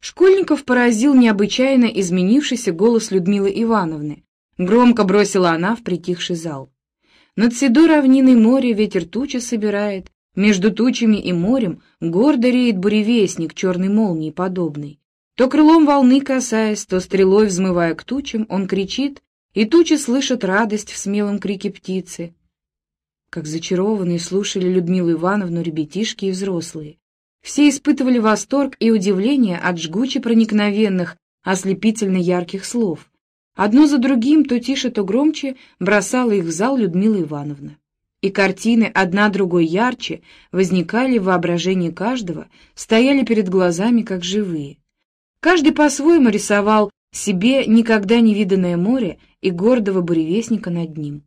Школьников поразил необычайно изменившийся голос Людмилы Ивановны. Громко бросила она в притихший зал. Над седой равниной море ветер тучи собирает, между тучами и морем гордо реет буревестник, черной молнии подобный. То крылом волны касаясь, то стрелой взмывая к тучам, он кричит, и тучи слышат радость в смелом крике птицы. Как зачарованные слушали Людмилу Ивановну ребятишки и взрослые. Все испытывали восторг и удивление от жгуче проникновенных, ослепительно ярких слов. Одно за другим, то тише, то громче, бросала их в зал Людмила Ивановна и картины, одна другой ярче, возникали в воображении каждого, стояли перед глазами как живые. Каждый по-своему рисовал себе никогда не виданное море и гордого буревестника над ним.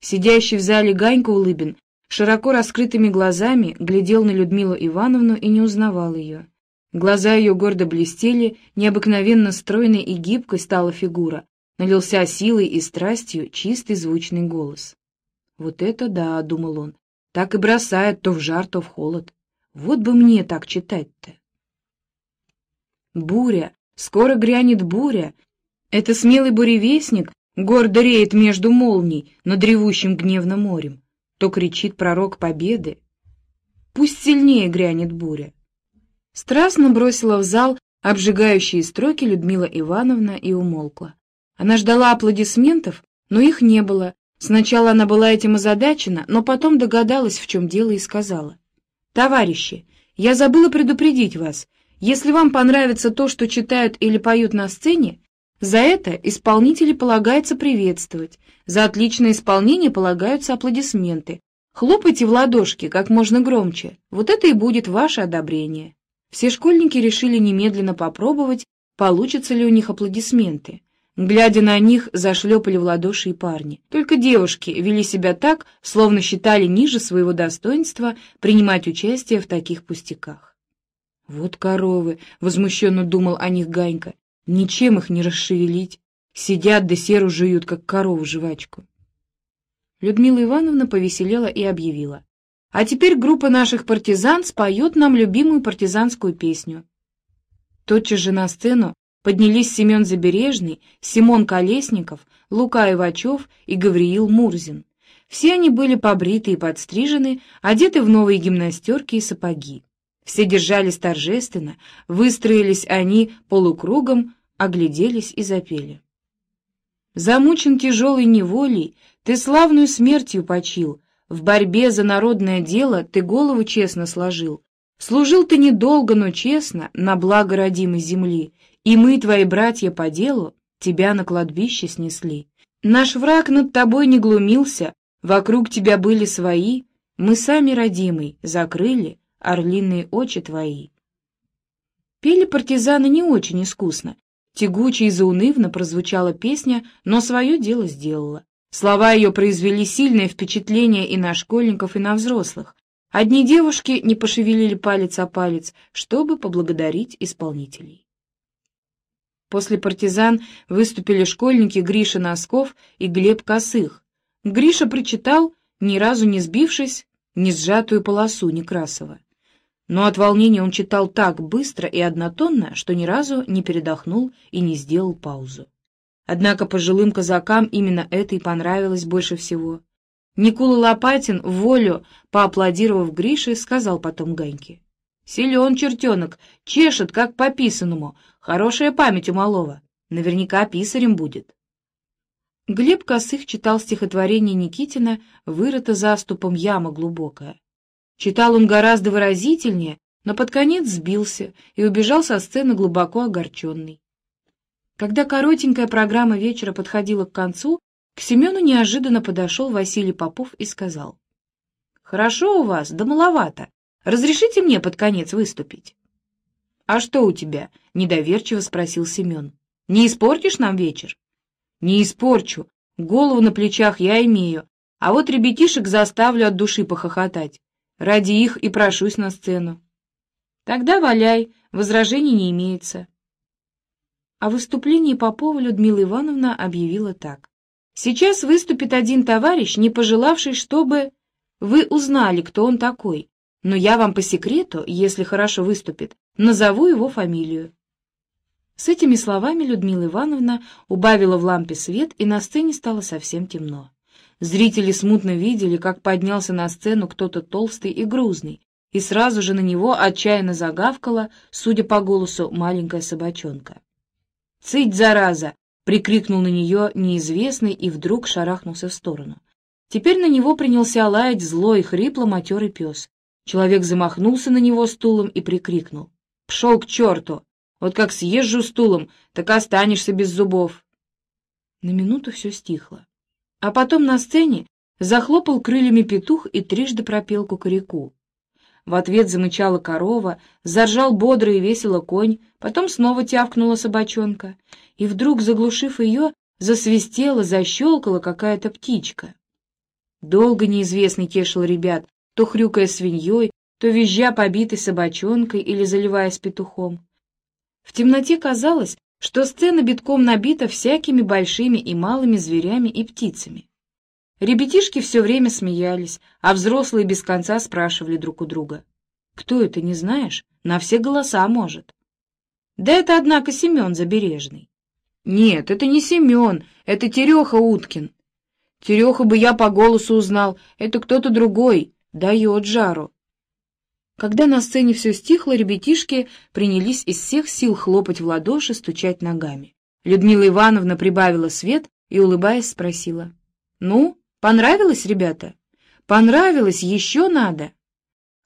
Сидящий в зале Ганька Улыбин широко раскрытыми глазами глядел на Людмилу Ивановну и не узнавал ее. Глаза ее гордо блестели, необыкновенно стройной и гибкой стала фигура, налился силой и страстью чистый звучный голос. «Вот это да», — думал он, — «так и бросает то в жар, то в холод. Вот бы мне так читать-то». Буря, скоро грянет буря. Это смелый буревестник гордо реет между молний над ревущим гневным морем. То кричит пророк победы. Пусть сильнее грянет буря. Страстно бросила в зал обжигающие строки Людмила Ивановна и умолкла. Она ждала аплодисментов, но их не было, Сначала она была этим озадачена, но потом догадалась, в чем дело, и сказала. «Товарищи, я забыла предупредить вас. Если вам понравится то, что читают или поют на сцене, за это исполнителей полагается приветствовать, за отличное исполнение полагаются аплодисменты. Хлопайте в ладошки как можно громче, вот это и будет ваше одобрение». Все школьники решили немедленно попробовать, получатся ли у них аплодисменты. Глядя на них, зашлепали в ладоши и парни. Только девушки вели себя так, словно считали ниже своего достоинства принимать участие в таких пустяках. «Вот коровы!» — возмущенно думал о них Ганька. «Ничем их не расшевелить. Сидят да серу жуют, как корову жвачку». Людмила Ивановна повеселела и объявила. «А теперь группа наших партизан споет нам любимую партизанскую песню». Тотчас же на сцену поднялись Семен Забережный, Симон Колесников, Лука Ивачев и Гавриил Мурзин. Все они были побриты и подстрижены, одеты в новые гимнастерки и сапоги. Все держались торжественно, выстроились они полукругом, огляделись и запели. Замучен тяжелой неволей, ты славную смертью почил, в борьбе за народное дело ты голову честно сложил. Служил ты недолго, но честно, на благо родимой земли, и мы, твои братья по делу, тебя на кладбище снесли. Наш враг над тобой не глумился, вокруг тебя были свои, мы сами, родимый, закрыли орлиные очи твои. Пели партизаны не очень искусно. Тягуче и заунывно прозвучала песня, но свое дело сделала. Слова ее произвели сильное впечатление и на школьников, и на взрослых. Одни девушки не пошевелили палец о палец, чтобы поблагодарить исполнителей. После партизан выступили школьники Гриша Носков и Глеб Косых. Гриша прочитал, ни разу не сбившись, ни сжатую полосу Некрасова. Но от волнения он читал так быстро и однотонно, что ни разу не передохнул и не сделал паузу. Однако пожилым казакам именно это и понравилось больше всего. Никула Лопатин, волю, поаплодировав Грише, сказал потом Ганьке. Силен чертенок, чешет, как по писанному. Хорошая память у малого. Наверняка писарем будет. Глеб Косых читал стихотворение Никитина «Вырыта заступом яма глубокая». Читал он гораздо выразительнее, но под конец сбился и убежал со сцены глубоко огорченный. Когда коротенькая программа вечера подходила к концу, к Семену неожиданно подошел Василий Попов и сказал. «Хорошо у вас, да маловато. Разрешите мне под конец выступить?» «А что у тебя?» — недоверчиво спросил Семен. «Не испортишь нам вечер?» «Не испорчу. Голову на плечах я имею, а вот ребятишек заставлю от души похохотать. Ради их и прошусь на сцену». «Тогда валяй, возражений не имеется». О выступлении Попова Людмила Ивановна объявила так. «Сейчас выступит один товарищ, не пожелавший, чтобы вы узнали, кто он такой, но я вам по секрету, если хорошо выступит, назову его фамилию. С этими словами Людмила Ивановна убавила в лампе свет, и на сцене стало совсем темно. Зрители смутно видели, как поднялся на сцену кто-то толстый и грузный, и сразу же на него отчаянно загавкала, судя по голосу, маленькая собачонка. «Цыть, зараза!» — прикрикнул на нее неизвестный и вдруг шарахнулся в сторону. Теперь на него принялся лаять злой, хрипло матерый пес. Человек замахнулся на него стулом и прикрикнул. «Пшел к черту! Вот как съезжу стулом, так останешься без зубов!» На минуту все стихло. А потом на сцене захлопал крыльями петух и трижды пропел кукареку. В ответ замычала корова, заржал бодро и весело конь, потом снова тявкнула собачонка, и вдруг, заглушив ее, засвистела, защелкала какая-то птичка. Долго неизвестный тешил ребят, то хрюкая свиньей, то визжа побитой собачонкой или заливаясь петухом. В темноте казалось, что сцена битком набита всякими большими и малыми зверями и птицами. Ребятишки все время смеялись, а взрослые без конца спрашивали друг у друга. «Кто это, не знаешь? На все голоса может». «Да это, однако, Семен Забережный». «Нет, это не Семен, это Тереха Уткин». «Тереха бы я по голосу узнал, это кто-то другой, дает жару». Когда на сцене все стихло, ребятишки принялись из всех сил хлопать в ладоши, стучать ногами. Людмила Ивановна прибавила свет и, улыбаясь, спросила. «Ну, Понравилось, ребята? Понравилось, еще надо.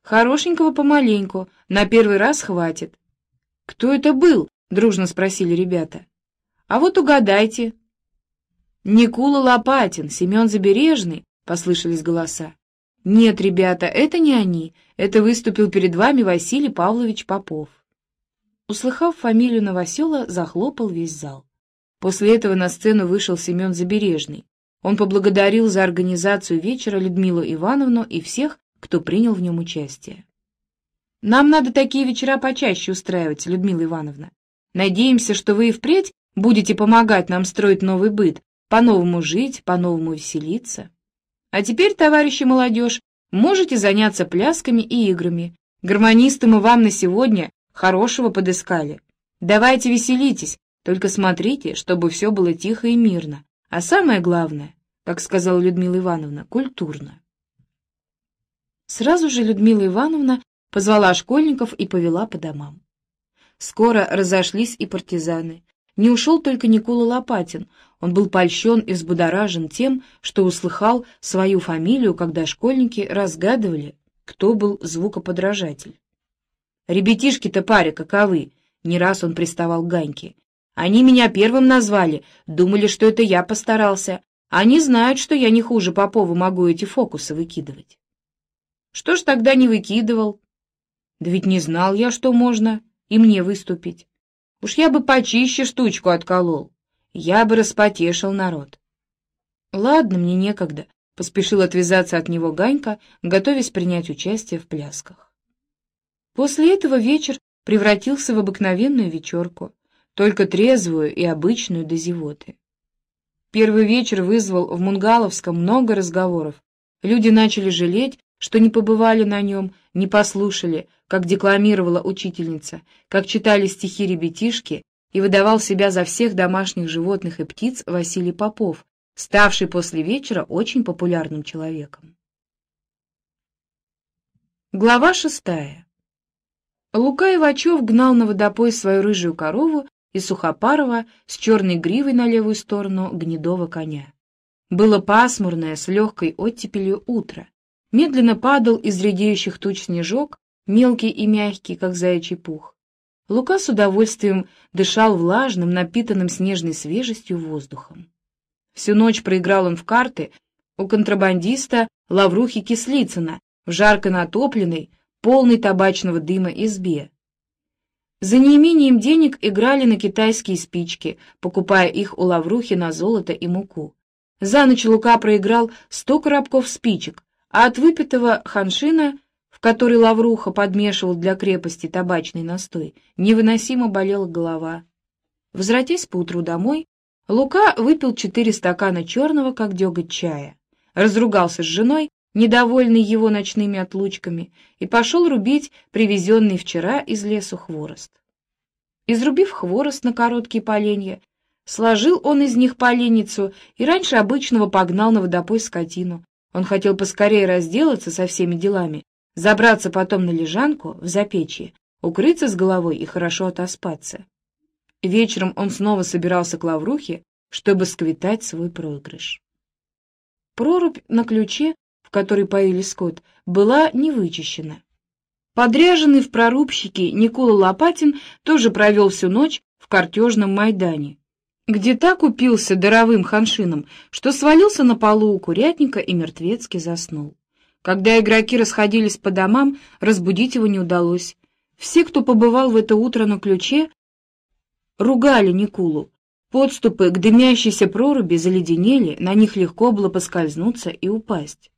Хорошенького помаленьку, на первый раз хватит. Кто это был? Дружно спросили ребята. А вот угадайте. Никула Лопатин, Семен Забережный, послышались голоса. Нет, ребята, это не они. Это выступил перед вами Василий Павлович Попов. Услыхав фамилию Новосела, захлопал весь зал. После этого на сцену вышел Семен Забережный. Он поблагодарил за организацию вечера Людмилу Ивановну и всех, кто принял в нем участие. «Нам надо такие вечера почаще устраивать, Людмила Ивановна. Надеемся, что вы и впредь будете помогать нам строить новый быт, по-новому жить, по-новому веселиться. А теперь, товарищи молодежь, можете заняться плясками и играми. Гармонисты мы вам на сегодня хорошего подыскали. Давайте веселитесь, только смотрите, чтобы все было тихо и мирно, а самое главное, как сказала Людмила Ивановна, культурно. Сразу же Людмила Ивановна позвала школьников и повела по домам. Скоро разошлись и партизаны. Не ушел только Никола Лопатин. Он был польщен и взбудоражен тем, что услыхал свою фамилию, когда школьники разгадывали, кто был звукоподражатель. «Ребятишки-то паре каковы!» — не раз он приставал к Ганьке. Они меня первым назвали, думали, что это я постарался. Они знают, что я не хуже Попова могу эти фокусы выкидывать. Что ж тогда не выкидывал? Да ведь не знал я, что можно и мне выступить. Уж я бы почище штучку отколол. Я бы распотешил народ. Ладно, мне некогда, — поспешил отвязаться от него Ганька, готовясь принять участие в плясках. После этого вечер превратился в обыкновенную вечерку только трезвую и обычную до зевоты. Первый вечер вызвал в Мунгаловском много разговоров. Люди начали жалеть, что не побывали на нем, не послушали, как декламировала учительница, как читали стихи ребятишки и выдавал себя за всех домашних животных и птиц Василий Попов, ставший после вечера очень популярным человеком. Глава шестая. Лука Ивачев гнал на водопой свою рыжую корову и Сухопарова с черной гривой на левую сторону гнедого коня. Было пасмурное, с легкой оттепелью утро. Медленно падал из редеющих туч снежок, мелкий и мягкий, как заячий пух. Лука с удовольствием дышал влажным, напитанным снежной свежестью воздухом. Всю ночь проиграл он в карты у контрабандиста Лаврухи Кислицына в жарко натопленной, полной табачного дыма избе, за неимением денег играли на китайские спички, покупая их у Лаврухи на золото и муку. За ночь Лука проиграл сто коробков спичек, а от выпитого ханшина, в который Лавруха подмешивал для крепости табачный настой, невыносимо болела голова. Возвратясь поутру домой, Лука выпил четыре стакана черного, как деготь чая, разругался с женой, недовольный его ночными отлучками, и пошел рубить привезенный вчера из лесу хворост. Изрубив хворост на короткие поленья, сложил он из них поленницу и раньше обычного погнал на водопой скотину. Он хотел поскорее разделаться со всеми делами, забраться потом на лежанку в запечье, укрыться с головой и хорошо отоспаться. Вечером он снова собирался к Лаврухе, чтобы сквитать свой проигрыш. Прорубь на ключе, в который поили скот, была не вычищена. Подряженный в прорубщике Никола Лопатин тоже провел всю ночь в картежном Майдане, где так упился даровым ханшином, что свалился на полу у курятника и мертвецки заснул. Когда игроки расходились по домам, разбудить его не удалось. Все, кто побывал в это утро на ключе, ругали Никулу. Подступы к дымящейся проруби заледенели, на них легко было поскользнуться и упасть.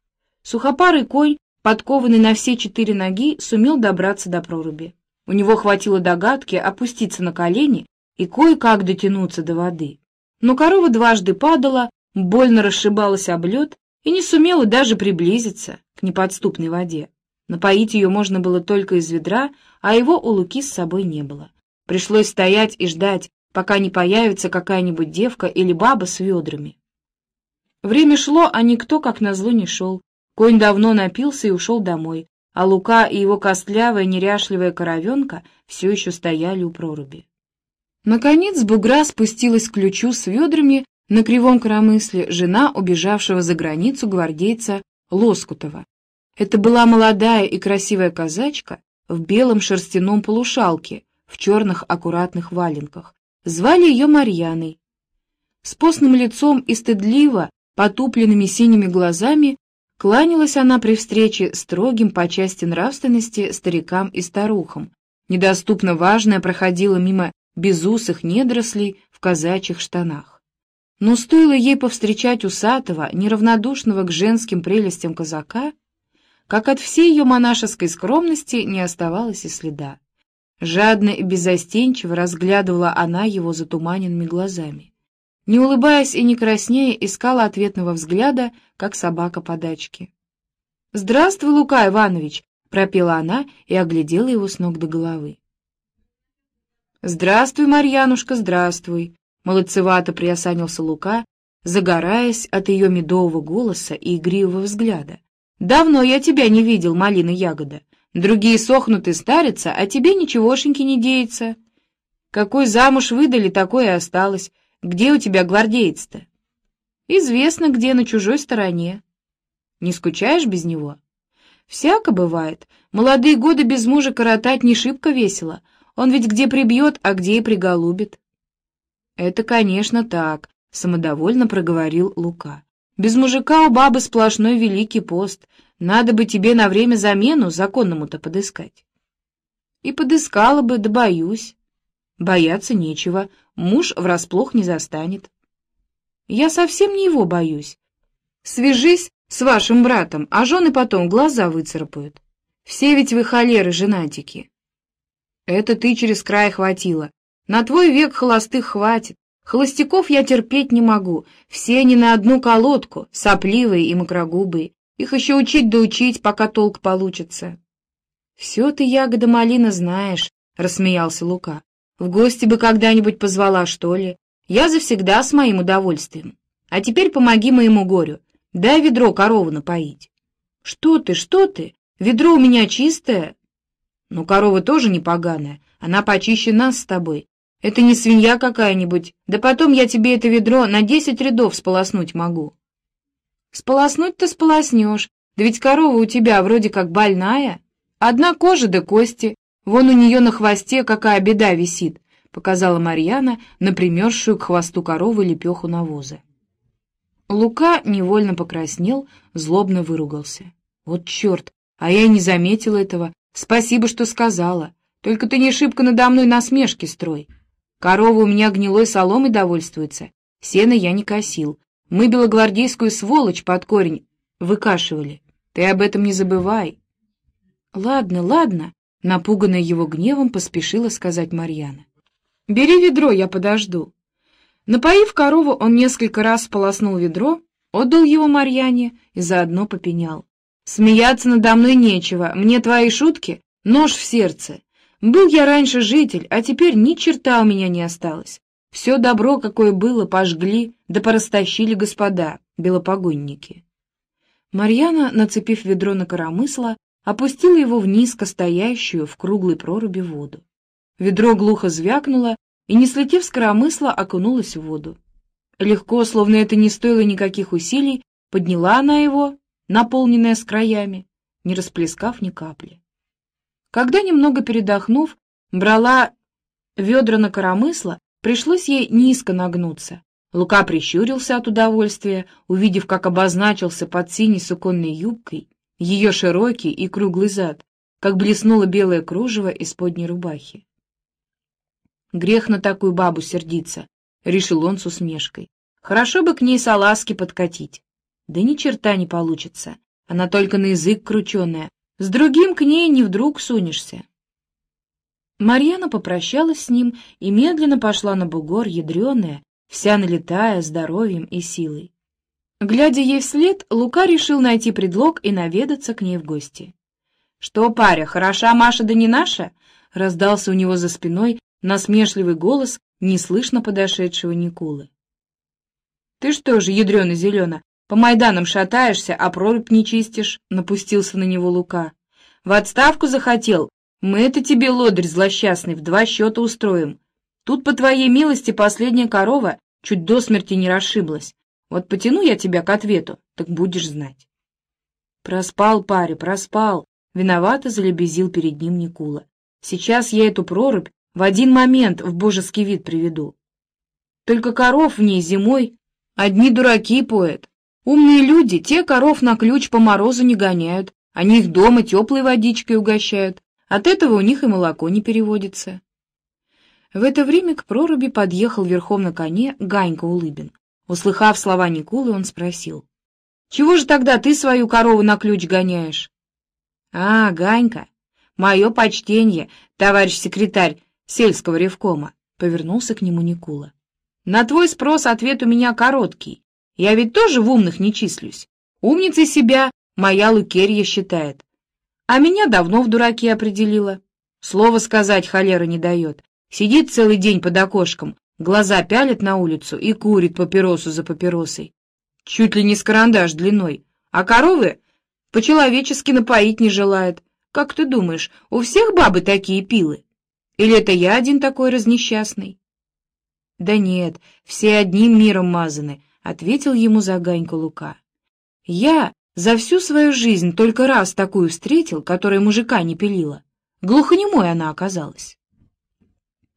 Сухопарый конь, подкованный на все четыре ноги, сумел добраться до проруби. У него хватило догадки опуститься на колени и кое-как дотянуться до воды. Но корова дважды падала, больно расшибалась об лед и не сумела даже приблизиться к неподступной воде. Напоить ее можно было только из ведра, а его у Луки с собой не было. Пришлось стоять и ждать, пока не появится какая-нибудь девка или баба с ведрами. Время шло, а никто, как назло, не шел. Конь давно напился и ушел домой, а Лука и его костлявая неряшливая коровенка все еще стояли у проруби. Наконец бугра спустилась к ключу с ведрами на кривом коромысле жена убежавшего за границу гвардейца Лоскутова. Это была молодая и красивая казачка в белом шерстяном полушалке, в черных аккуратных валенках. Звали ее Марьяной. С постным лицом и стыдливо, потупленными синими глазами, кланялась она при встрече строгим по части нравственности старикам и старухам. Недоступно важное проходило мимо безусых недорослей в казачьих штанах. Но стоило ей повстречать усатого, неравнодушного к женским прелестям казака, как от всей ее монашеской скромности не оставалось и следа. Жадно и беззастенчиво разглядывала она его затуманенными глазами. Не улыбаясь и не краснея, искала ответного взгляда, как собака подачки. «Здравствуй, Лука Иванович!» — пропела она и оглядела его с ног до головы. «Здравствуй, Марьянушка, здравствуй!» — молодцевато приосанился Лука, загораясь от ее медового голоса и игривого взгляда. Давно я тебя не видел, малина ягода. Другие сохнут и старятся, а тебе ничегошеньки не деется. Какой замуж выдали, такое и осталось. Где у тебя гвардеец-то? Известно, где, на чужой стороне. Не скучаешь без него? Всяко бывает. Молодые годы без мужа коротать не шибко весело. Он ведь где прибьет, а где и приголубит. Это, конечно, так, — самодовольно проговорил Лука. Без мужика у бабы сплошной великий пост. Надо бы тебе на время замену законному-то подыскать. И подыскала бы, да боюсь. Бояться нечего, муж врасплох не застанет. Я совсем не его боюсь. Свяжись с вашим братом, а жены потом глаза выцарапают. Все ведь вы холеры, женатики. Это ты через край хватило. На твой век холостых хватит. Холостяков я терпеть не могу, все они на одну колодку, сопливые и макрогубые. Их еще учить да учить, пока толк получится. — Все ты, ягода малина, знаешь, — рассмеялся Лука. — В гости бы когда-нибудь позвала, что ли? Я завсегда с моим удовольствием. А теперь помоги моему горю, дай ведро корову напоить. — Что ты, что ты? Ведро у меня чистое. — Ну, корова тоже не поганая, она почище нас с тобой. Это не свинья какая-нибудь, да потом я тебе это ведро на десять рядов сполоснуть могу. Сполоснуть-то сполоснешь, да ведь корова у тебя вроде как больная. Одна кожа да кости, вон у нее на хвосте какая беда висит, показала Марьяна на примерзшую к хвосту коровы лепеху навоза. Лука невольно покраснел, злобно выругался. Вот черт, а я и не заметил этого. Спасибо, что сказала. Только ты не шибко надо мной насмешки строй. Корова у меня гнилой соломой довольствуется. Сено я не косил. Мы белогвардейскую сволочь под корень выкашивали. Ты об этом не забывай. Ладно, ладно, напуганная его гневом, поспешила сказать Марьяна. Бери ведро, я подожду. Напоив корову, он несколько раз сполоснул ведро, отдал его Марьяне и заодно попенял. Смеяться надо мной нечего, мне твои шутки — нож в сердце. Был я раньше житель, а теперь ни черта у меня не осталось. Все добро, какое было, пожгли, да порастащили господа, белопогонники. Марьяна, нацепив ведро на коромысло, опустила его в низко стоящую в круглой проруби воду. Ведро глухо звякнуло и, не слетев с коромысла, окунулось в воду. Легко, словно это не стоило никаких усилий, подняла она его, наполненная с краями, не расплескав ни капли. Когда, немного передохнув, брала ведра на коромысло, пришлось ей низко нагнуться. Лука прищурился от удовольствия, увидев, как обозначился под синей суконной юбкой ее широкий и круглый зад, как блеснуло белое кружево из подней рубахи. Грех на такую бабу сердиться, — решил он с усмешкой. Хорошо бы к ней салазки подкатить. Да ни черта не получится. Она только на язык крученая. С другим к ней не вдруг сунешься. Марьяна попрощалась с ним и медленно пошла на бугор, ядреная, вся налетая здоровьем и силой. Глядя ей вслед, Лука решил найти предлог и наведаться к ней в гости. — Что, паря, хороша Маша да не наша? — раздался у него за спиной насмешливый голос неслышно подошедшего Никулы. — Ты что же, ядрёна зелена, по майданам шатаешься, а прорубь не чистишь? — напустился на него Лука. — В отставку захотел? Мы это тебе, лодырь злосчастный, в два счета устроим. Тут, по твоей милости, последняя корова чуть до смерти не расшиблась. Вот потяну я тебя к ответу, так будешь знать. Проспал, парень, проспал. Виновато залебезил перед ним Никула. Сейчас я эту прорубь в один момент в божеский вид приведу. Только коров в ней зимой одни дураки поят. Умные люди, те коров на ключ по морозу не гоняют, они их дома теплой водичкой угощают. От этого у них и молоко не переводится. В это время к проруби подъехал верхом на коне Ганька Улыбин. Услыхав слова Никулы, он спросил. — Чего же тогда ты свою корову на ключ гоняешь? — А, Ганька, мое почтение, товарищ секретарь сельского ревкома, — повернулся к нему Никула. — На твой спрос ответ у меня короткий. Я ведь тоже в умных не числюсь. Умницей себя моя Лукерья считает. А меня давно в дураки определила. Слово сказать холера не дает. Сидит целый день под окошком, глаза пялит на улицу и курит папиросу за папиросой. Чуть ли не с карандаш длиной. А коровы по-человечески напоить не желает. Как ты думаешь, у всех бабы такие пилы? Или это я один такой разнесчастный? — Да нет, все одним миром мазаны, — ответил ему Заганько Лука. — Я за всю свою жизнь только раз такую встретил, которая мужика не пилила. Глухонемой она оказалась.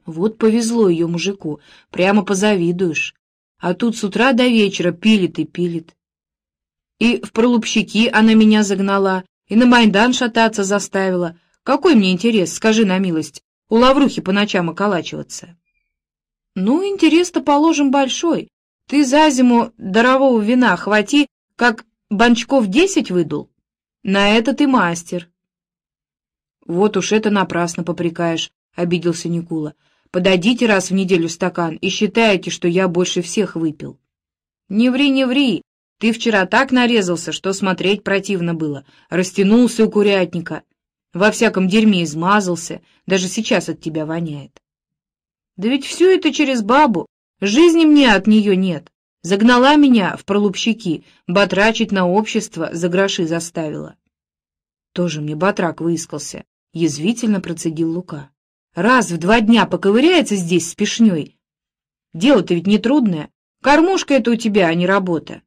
Вот повезло ее мужику, прямо позавидуешь. А тут с утра до вечера пилит и пилит. И в пролупщики она меня загнала, и на Майдан шататься заставила. Какой мне интерес, скажи на милость, у Лаврухи по ночам околачиваться? Ну, интерес-то, положим, большой. Ты за зиму дарового вина хвати, как банчков десять выдул. На это ты мастер. Вот уж это напрасно попрекаешь, — обиделся Никула. Подадите раз в неделю стакан и считаете, что я больше всех выпил. Не ври, не ври. Ты вчера так нарезался, что смотреть противно было. Растянулся у курятника. Во всяком дерьме измазался. Даже сейчас от тебя воняет. Да ведь все это через бабу. Жизни мне от нее нет. Загнала меня в пролупщики, батрачить на общество за гроши заставила. Тоже мне батрак выискался. Язвительно процедил Лука. Раз в два дня поковыряется здесь с пешней. Дело-то ведь не трудное. Кормушка это у тебя, а не работа.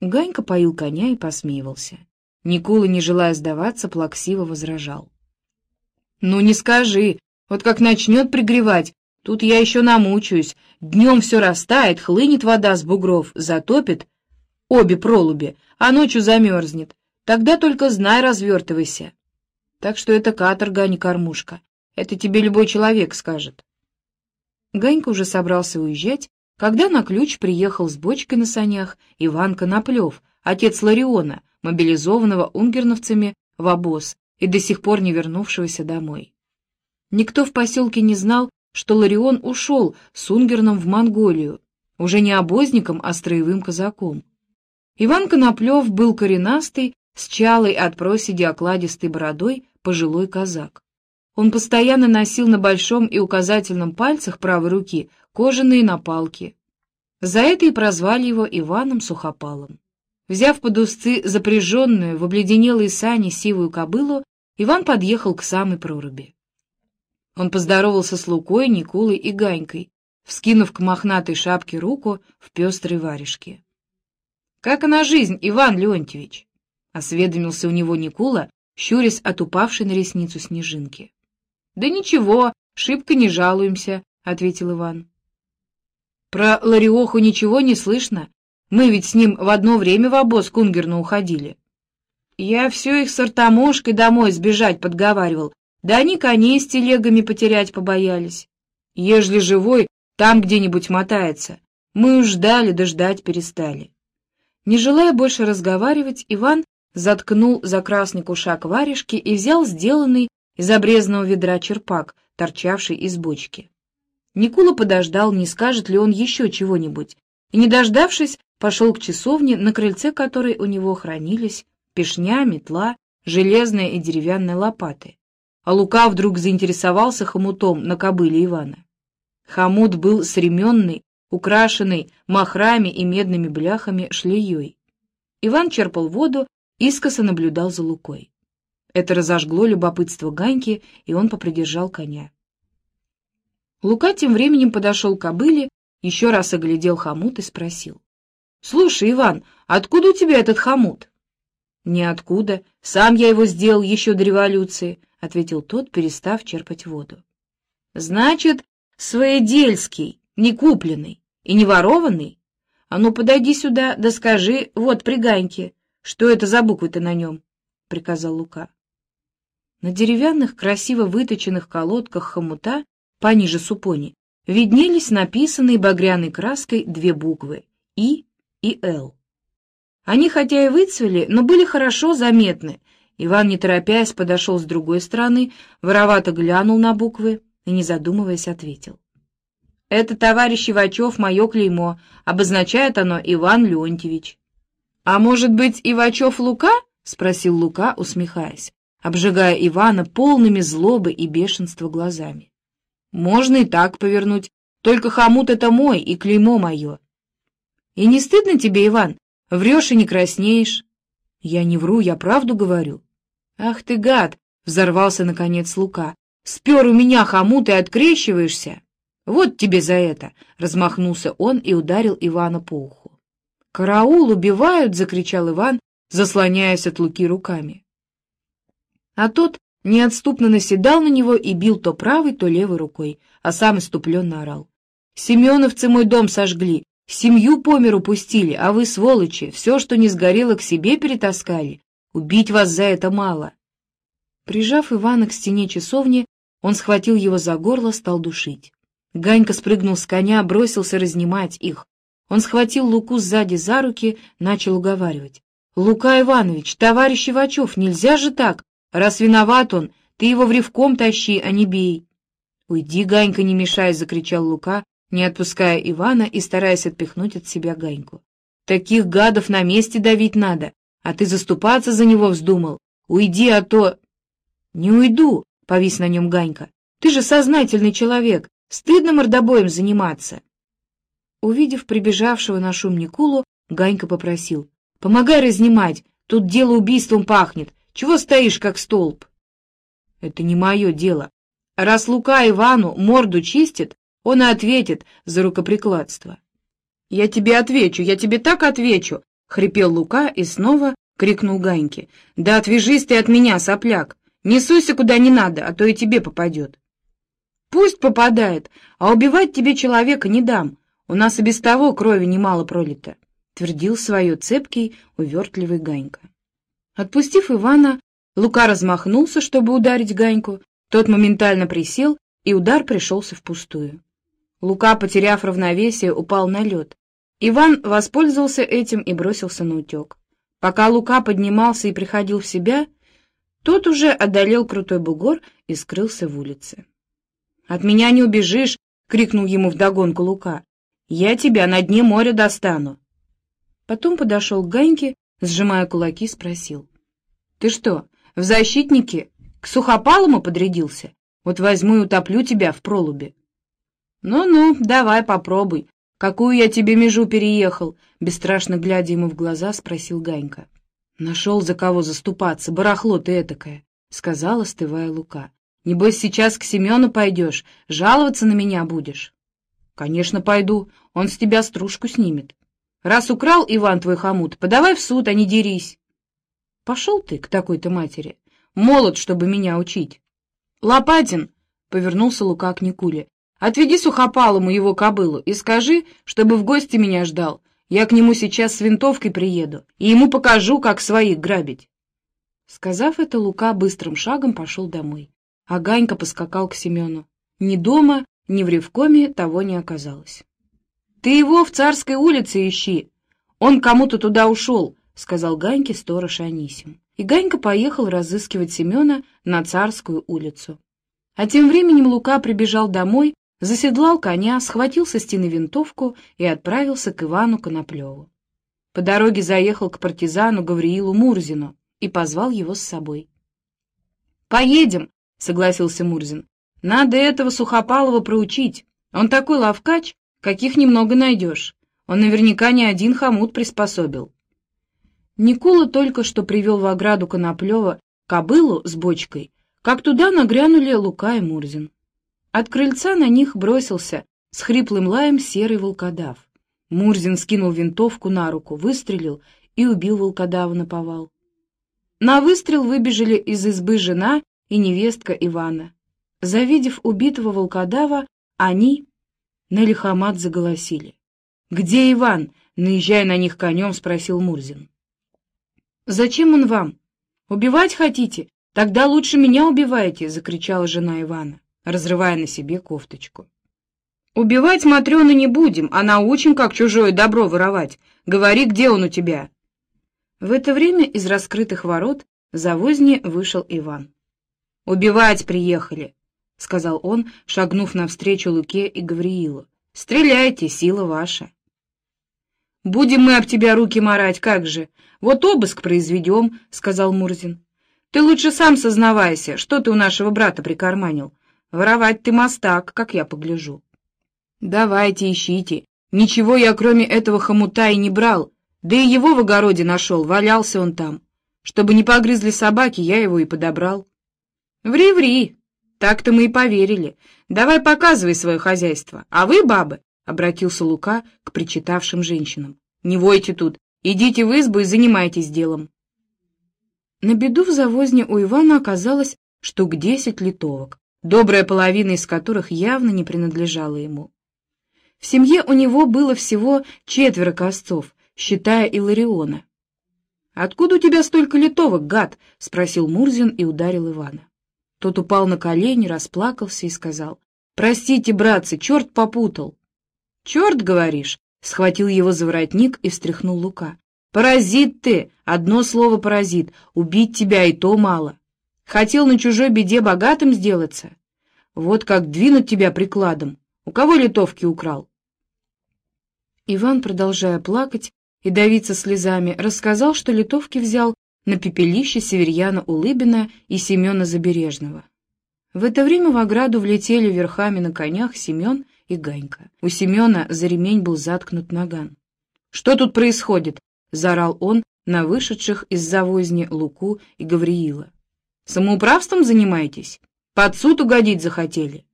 Ганька поил коня и посмеивался. Никула, не желая сдаваться, плаксиво возражал. — Ну, не скажи. Вот как начнет пригревать, тут я еще намучаюсь. Днем все растает, хлынет вода с бугров, затопит обе пролуби, а ночью замерзнет. Тогда только знай, развертывайся. Так что это каторга, а не кормушка. Это тебе любой человек скажет. Ганька уже собрался уезжать, когда на ключ приехал с бочкой на санях Иван Коноплев, отец Лариона, мобилизованного унгерновцами в обоз и до сих пор не вернувшегося домой. Никто в поселке не знал, что Ларион ушел с Унгерном в Монголию, уже не обозником, а строевым казаком. Иван Коноплев был коренастый, с чалой от проседи окладистой бородой пожилой казак. Он постоянно носил на большом и указательном пальцах правой руки кожаные напалки. За это и прозвали его Иваном Сухопалом. Взяв под узцы запряженную в обледенелые сани сивую кобылу, Иван подъехал к самой проруби. Он поздоровался с Лукой, Никулой и Ганькой, вскинув к мохнатой шапке руку в пестрой варежке. — Как она жизнь, Иван Леонтьевич? — осведомился у него Никула, щурясь от упавшей на ресницу снежинки. — Да ничего, шибко не жалуемся, — ответил Иван. — Про Лариоху ничего не слышно. Мы ведь с ним в одно время в обоз Кунгерна уходили. Я все их с артамошкой домой сбежать подговаривал, да они коней с телегами потерять побоялись. Ежели живой, там где-нибудь мотается. Мы уж ждали, да ждать перестали. Не желая больше разговаривать, Иван заткнул за красный кушак варежки и взял сделанный из обрезанного ведра черпак, торчавший из бочки. Никула подождал, не скажет ли он еще чего-нибудь, и, не дождавшись, пошел к часовне, на крыльце которой у него хранились пешня, метла, железная и деревянная лопаты. А Лука вдруг заинтересовался хомутом на кобыле Ивана. Хомут был сременный, украшенный махрами и медными бляхами шлеей. Иван черпал воду, искоса наблюдал за Лукой. Это разожгло любопытство Ганьки, и он попридержал коня. Лука тем временем подошел к кобыле, еще раз оглядел хомут и спросил. — Слушай, Иван, откуда у тебя этот хомут? — Ниоткуда. Сам я его сделал еще до революции, — ответил тот, перестав черпать воду. — Значит, своедельский, не купленный и не ворованный? А ну, подойди сюда, да скажи, вот при Ганьке, что это за буквы-то на нем? — приказал Лука. На деревянных, красиво выточенных колодках хомута, пониже супони, виднелись написанные багряной краской две буквы — И и Л. Они хотя и выцвели, но были хорошо заметны. Иван, не торопясь, подошел с другой стороны, воровато глянул на буквы и, не задумываясь, ответил. «Это, товарищ Ивачев, мое клеймо. Обозначает оно Иван Леонтьевич». «А может быть, Ивачев Лука?» — спросил Лука, усмехаясь, обжигая Ивана полными злобы и бешенства глазами. «Можно и так повернуть, только хомут это мой и клеймо мое». «И не стыдно тебе, Иван, Врешь и не краснеешь. Я не вру, я правду говорю. Ах ты, гад! Взорвался, наконец, Лука. Спер у меня хомут и открещиваешься. Вот тебе за это! Размахнулся он и ударил Ивана по уху. «Караул, убивают!» — закричал Иван, заслоняясь от Луки руками. А тот неотступно наседал на него и бил то правой, то левой рукой, а сам иступленно орал. «Семеновцы мой дом сожгли, Семью по миру пустили, а вы, сволочи, все, что не сгорело, к себе перетаскали. Убить вас за это мало. Прижав Ивана к стене часовни, он схватил его за горло, стал душить. Ганька спрыгнул с коня, бросился разнимать их. Он схватил Луку сзади за руки, начал уговаривать. — Лука Иванович, товарищ Ивачев, нельзя же так! Раз виноват он, ты его в ревком тащи, а не бей. — Уйди, Ганька, не мешай! — закричал Лука, не отпуская Ивана и стараясь отпихнуть от себя Ганьку. «Таких гадов на месте давить надо, а ты заступаться за него вздумал. Уйди, а то...» «Не уйду», — повис на нем Ганька. «Ты же сознательный человек, стыдно мордобоем заниматься». Увидев прибежавшего на шум Никулу, Ганька попросил. «Помогай разнимать, тут дело убийством пахнет. Чего стоишь, как столб?» «Это не мое дело. Раз Лука Ивану морду чистит, он и ответит за рукоприкладство. «Я тебе отвечу, я тебе так отвечу!» — хрипел Лука и снова крикнул Ганьке. «Да отвяжись ты от меня, сопляк! Не суйся куда не надо, а то и тебе попадет!» «Пусть попадает, а убивать тебе человека не дам. У нас и без того крови немало пролито», — твердил свое цепкий, увертливый Ганька. Отпустив Ивана, Лука размахнулся, чтобы ударить Ганьку. Тот моментально присел, и удар пришелся впустую. Лука, потеряв равновесие, упал на лед. Иван воспользовался этим и бросился на утек. Пока Лука поднимался и приходил в себя, тот уже одолел крутой бугор и скрылся в улице. «От меня не убежишь!» — крикнул ему вдогонку Лука. «Я тебя на дне моря достану!» Потом подошел к Ганьке, сжимая кулаки, спросил. «Ты что, в защитнике к Сухопалому подрядился? Вот возьму и утоплю тебя в пролубе. Ну-ну, давай попробуй. Какую я тебе межу переехал? Бесстрашно глядя ему в глаза, спросил Ганька. Нашел за кого заступаться, барахло ты этакое, сказала, остывая Лука. Небось, сейчас к Семену пойдешь, жаловаться на меня будешь. Конечно, пойду, он с тебя стружку снимет. Раз украл Иван твой хомут, подавай в суд, а не дерись. Пошел ты к такой-то матери. Молод, чтобы меня учить. Лопатин, — повернулся Лука к Никуле, — отведи сухопалому его кобылу и скажи, чтобы в гости меня ждал. Я к нему сейчас с винтовкой приеду, и ему покажу, как своих грабить. Сказав это, Лука быстрым шагом пошел домой, а Ганька поскакал к Семену. Ни дома, ни в Ревкоме того не оказалось. «Ты его в царской улице ищи! Он кому-то туда ушел!» — сказал Ганьке сторож Анисим. И Ганька поехал разыскивать Семена на царскую улицу. А тем временем Лука прибежал домой, заседлал коня, схватил со стены винтовку и отправился к Ивану Коноплеву. По дороге заехал к партизану Гавриилу Мурзину и позвал его с собой. «Поедем!» — согласился Мурзин. «Надо этого Сухопалова проучить. Он такой ловкач, Каких немного найдешь. Он наверняка не один хомут приспособил. Никула только что привел в ограду Коноплева кобылу с бочкой, как туда нагрянули Лука и Мурзин. От крыльца на них бросился с хриплым лаем серый волкодав. Мурзин скинул винтовку на руку, выстрелил и убил волкодава на повал. На выстрел выбежали из избы жена и невестка Ивана. Завидев убитого волкодава, они, на лихомат заголосили. «Где Иван?» — наезжая на них конем, спросил Мурзин. «Зачем он вам? Убивать хотите? Тогда лучше меня убивайте!» — закричала жена Ивана, разрывая на себе кофточку. «Убивать Матрёну не будем, а научим, как чужое добро воровать. Говори, где он у тебя?» В это время из раскрытых ворот за возни вышел Иван. «Убивать приехали!» — сказал он, шагнув навстречу Луке и Гавриилу. — Стреляйте, сила ваша. — Будем мы об тебя руки марать, как же. Вот обыск произведем, — сказал Мурзин. — Ты лучше сам сознавайся, что ты у нашего брата прикарманил. Воровать ты мастак, как я погляжу. — Давайте, ищите. Ничего я кроме этого хомута и не брал. Да и его в огороде нашел, валялся он там. Чтобы не погрызли собаки, я его и подобрал. — Ври-ври, так-то мы и поверили. Давай показывай свое хозяйство. А вы, бабы, — обратился Лука к причитавшим женщинам, — не войте тут, идите в избу и занимайтесь делом. На беду в завозне у Ивана оказалось штук десять литовок, добрая половина из которых явно не принадлежала ему. В семье у него было всего четверо косцов, считая Илариона. — Откуда у тебя столько литовок, гад? — спросил Мурзин и ударил Ивана. Тот упал на колени, расплакался и сказал, «Простите, братцы, черт попутал». «Черт, говоришь?» — схватил его за воротник и встряхнул Лука. «Паразит ты! Одно слово паразит. Убить тебя и то мало. Хотел на чужой беде богатым сделаться? Вот как двинуть тебя прикладом. У кого литовки украл?» Иван, продолжая плакать и давиться слезами, рассказал, что литовки взял на пепелище Северьяна Улыбина и Семена Забережного. В это время в ограду влетели верхами на конях Семен и Ганька. У Семена за ремень был заткнут наган. «Что тут происходит?» — заорал он на вышедших из завозни Луку и Гавриила. «Самоуправством занимаетесь? Под суд угодить захотели?»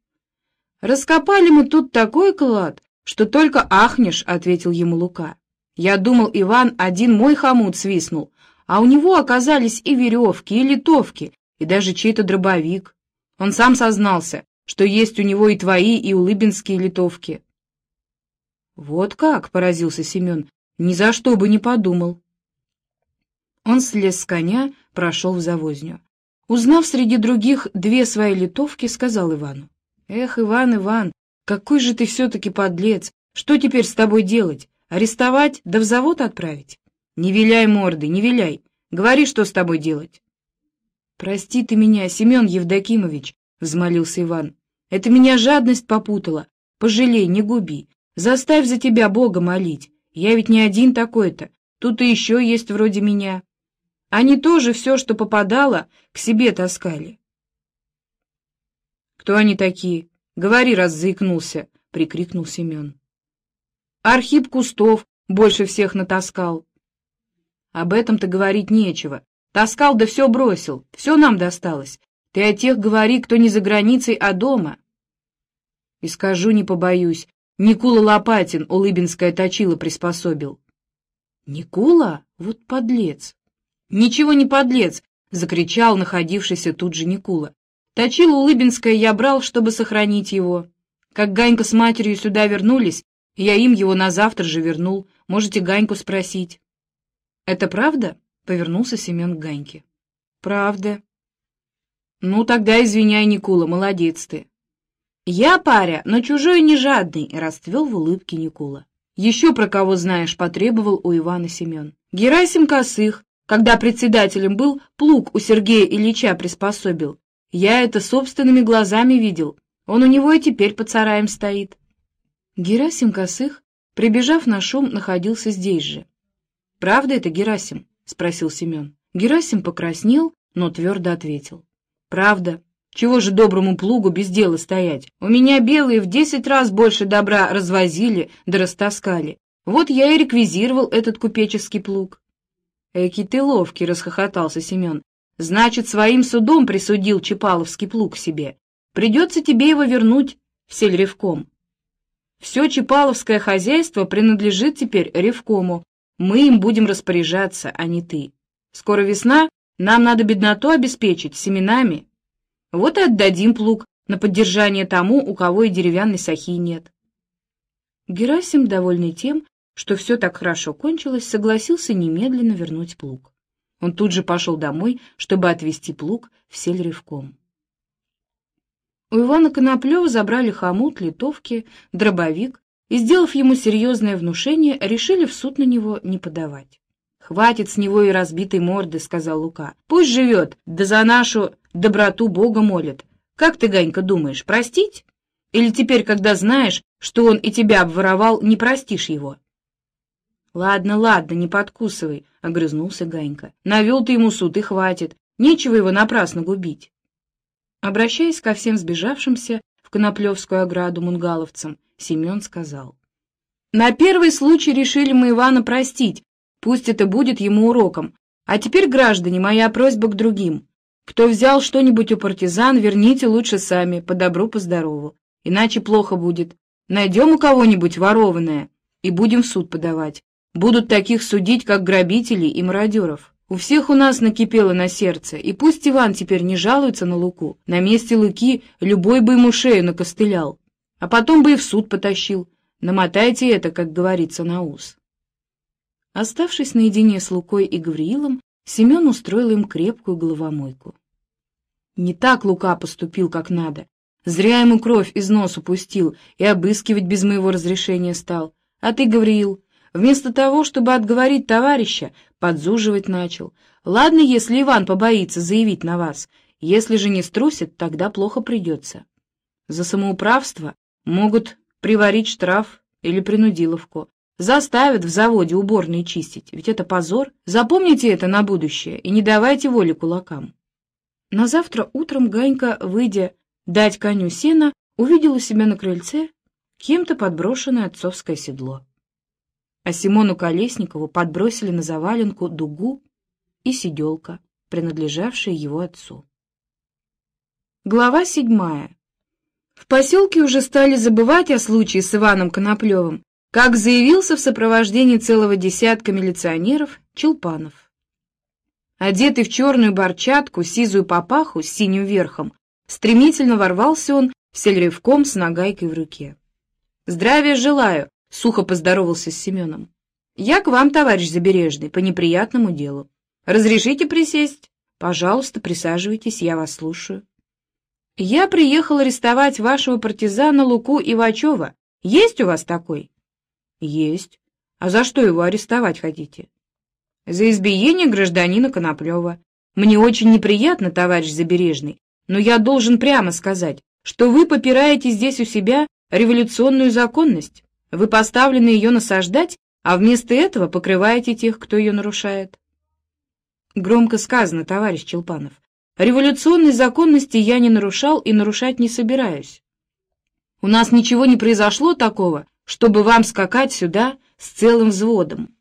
«Раскопали мы тут такой клад, что только ахнешь», — ответил ему Лука. «Я думал, Иван один мой хомут свистнул, а у него оказались и веревки, и литовки, и даже чей-то дробовик. Он сам сознался, что есть у него и твои, и улыбинские литовки. «Вот как!» — поразился Семен. «Ни за что бы не подумал». Он слез с коня, прошел в завозню. Узнав среди других две свои литовки, сказал Ивану. «Эх, Иван, Иван, какой же ты все-таки подлец! Что теперь с тобой делать? Арестовать, да в завод отправить?» Не виляй морды, не виляй. Говори, что с тобой делать. Прости ты меня, Семен Евдокимович, — взмолился Иван. Это меня жадность попутала. Пожалей, не губи. Заставь за тебя Бога молить. Я ведь не один такой-то. Тут и еще есть вроде меня. Они тоже все, что попадало, к себе таскали. Кто они такие? Говори, раз заикнулся, — прикрикнул Семен. Архип Кустов больше всех натаскал. Об этом-то говорить нечего. Таскал да все бросил, все нам досталось. Ты о тех говори, кто не за границей, а дома. И скажу, не побоюсь, Никула Лопатин улыбинское точило приспособил. Никула? Вот подлец. Ничего не подлец, — закричал находившийся тут же Никула. Точило улыбинское я брал, чтобы сохранить его. Как Ганька с матерью сюда вернулись, я им его на завтра же вернул. Можете Ганьку спросить. «Это правда?» — повернулся Семен к Ганьке. «Правда». «Ну, тогда извиняй, Никула, молодец ты». «Я, паря, но чужой не жадный», — расцвел в улыбке Никула. «Еще про кого знаешь?» — потребовал у Ивана Семен. «Герасим Косых, когда председателем был, плуг у Сергея Ильича приспособил. Я это собственными глазами видел. Он у него и теперь под сараем стоит». Герасим Косых, прибежав на шум, находился здесь же. «Правда это, Герасим?» — спросил Семен. Герасим покраснел, но твердо ответил. «Правда. Чего же доброму плугу без дела стоять? У меня белые в десять раз больше добра развозили да растаскали. Вот я и реквизировал этот купеческий плуг». «Эки ты ловкий!» — расхохотался Семен. «Значит, своим судом присудил Чапаловский плуг себе. Придется тебе его вернуть в сельревком. Все Чапаловское хозяйство принадлежит теперь ревкому, мы им будем распоряжаться, а не ты. Скоро весна, нам надо бедноту обеспечить семенами. Вот и отдадим плуг на поддержание тому, у кого и деревянной сахи нет. Герасим, довольный тем, что все так хорошо кончилось, согласился немедленно вернуть плуг. Он тут же пошел домой, чтобы отвезти плуг в сельревком. У Ивана Коноплева забрали хомут, литовки, дробовик, и, сделав ему серьезное внушение, решили в суд на него не подавать. «Хватит с него и разбитой морды», — сказал Лука. «Пусть живет, да за нашу доброту Бога молит. Как ты, Ганька, думаешь, простить? Или теперь, когда знаешь, что он и тебя обворовал, не простишь его?» «Ладно, ладно, не подкусывай», — огрызнулся Ганька. «Навел ты ему суд, и хватит. Нечего его напрасно губить». Обращаясь ко всем сбежавшимся в Коноплевскую ограду мунгаловцам, Семен сказал. «На первый случай решили мы Ивана простить, пусть это будет ему уроком. А теперь, граждане, моя просьба к другим. Кто взял что-нибудь у партизан, верните лучше сами, по добру, по здорову. Иначе плохо будет. Найдем у кого-нибудь ворованное и будем в суд подавать. Будут таких судить, как грабителей и мародеров. У всех у нас накипело на сердце, и пусть Иван теперь не жалуется на Луку. На месте Луки любой бы ему шею накостылял а потом бы и в суд потащил. Намотайте это, как говорится, на ус. Оставшись наедине с Лукой и Гавриилом, Семен устроил им крепкую головомойку. Не так Лука поступил, как надо. Зря ему кровь из носу пустил и обыскивать без моего разрешения стал. А ты, Гавриил, вместо того, чтобы отговорить товарища, подзуживать начал. Ладно, если Иван побоится заявить на вас. Если же не струсит, тогда плохо придется. За самоуправство Могут приварить штраф или принудиловку. Заставят в заводе уборные чистить, ведь это позор. Запомните это на будущее и не давайте воли кулакам. На завтра утром Ганька, выйдя дать коню сена, увидел у себя на крыльце кем-то подброшенное отцовское седло. А Симону Колесникову подбросили на заваленку дугу и сиделка, принадлежавшие его отцу. Глава седьмая. В поселке уже стали забывать о случае с Иваном Коноплевым, как заявился в сопровождении целого десятка милиционеров Челпанов. Одетый в черную борчатку, сизую папаху с синим верхом, стремительно ворвался он в сельревком с нагайкой в руке. «Здравия желаю!» — сухо поздоровался с Семеном. «Я к вам, товарищ Забережный, по неприятному делу. Разрешите присесть? Пожалуйста, присаживайтесь, я вас слушаю». «Я приехал арестовать вашего партизана Луку Ивачева. Есть у вас такой?» «Есть. А за что его арестовать хотите?» «За избиение гражданина Коноплева. Мне очень неприятно, товарищ Забережный, но я должен прямо сказать, что вы попираете здесь у себя революционную законность. Вы поставлены ее насаждать, а вместо этого покрываете тех, кто ее нарушает». «Громко сказано, товарищ Челпанов. Революционной законности я не нарушал и нарушать не собираюсь. У нас ничего не произошло такого, чтобы вам скакать сюда с целым взводом.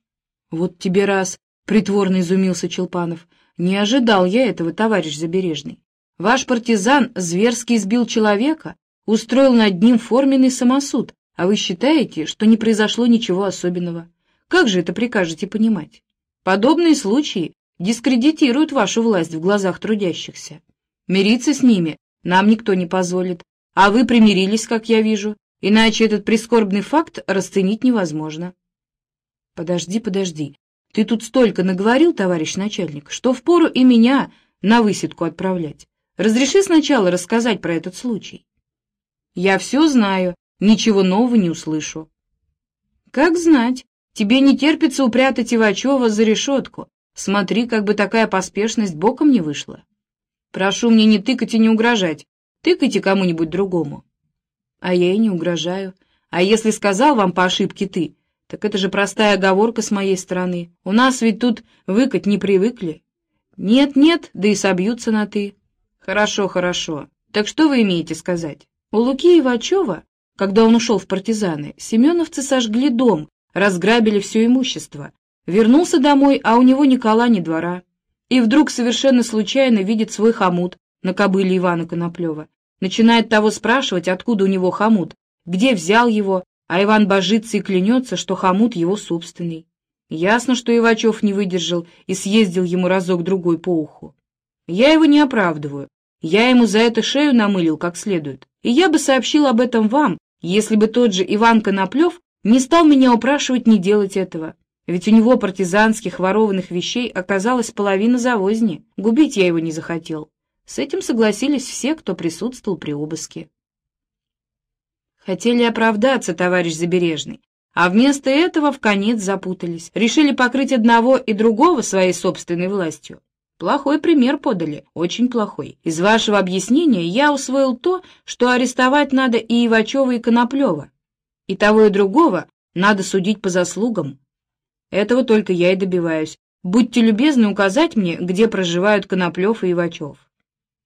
Вот тебе раз, — притворно изумился Челпанов. Не ожидал я этого, товарищ Забережный. Ваш партизан зверски избил человека, устроил над ним форменный самосуд, а вы считаете, что не произошло ничего особенного. Как же это прикажете понимать? Подобные случаи дискредитируют вашу власть в глазах трудящихся. Мириться с ними нам никто не позволит, а вы примирились, как я вижу, иначе этот прискорбный факт расценить невозможно. Подожди, подожди, ты тут столько наговорил, товарищ начальник, что впору и меня на высидку отправлять. Разреши сначала рассказать про этот случай. Я все знаю, ничего нового не услышу. Как знать, тебе не терпится упрятать Ивачева за решетку. Смотри, как бы такая поспешность боком не вышла. Прошу мне не тыкать и не угрожать. Тыкайте кому-нибудь другому. А я и не угрожаю. А если сказал вам по ошибке ты, так это же простая оговорка с моей стороны. У нас ведь тут выкать не привыкли. Нет-нет, да и собьются на «ты». Хорошо, хорошо. Так что вы имеете сказать? У Луки Ивачева, когда он ушел в партизаны, семеновцы сожгли дом, разграбили все имущество. Вернулся домой, а у него ни кола, ни двора. И вдруг совершенно случайно видит свой хомут на кобыле Ивана Коноплева. Начинает того спрашивать, откуда у него хомут, где взял его, а Иван божится и клянется, что хомут его собственный. Ясно, что Ивачев не выдержал и съездил ему разок-другой по уху. Я его не оправдываю. Я ему за это шею намылил как следует. И я бы сообщил об этом вам, если бы тот же Иван Коноплев не стал меня упрашивать не делать этого. Ведь у него партизанских ворованных вещей оказалась половина завозни. Губить я его не захотел. С этим согласились все, кто присутствовал при обыске. Хотели оправдаться, товарищ Забережный, а вместо этого в конец запутались. Решили покрыть одного и другого своей собственной властью. Плохой пример подали, очень плохой. Из вашего объяснения я усвоил то, что арестовать надо и Ивачева, и Коноплева. И того, и другого надо судить по заслугам. Этого только я и добиваюсь. Будьте любезны указать мне, где проживают Коноплев и Ивачев.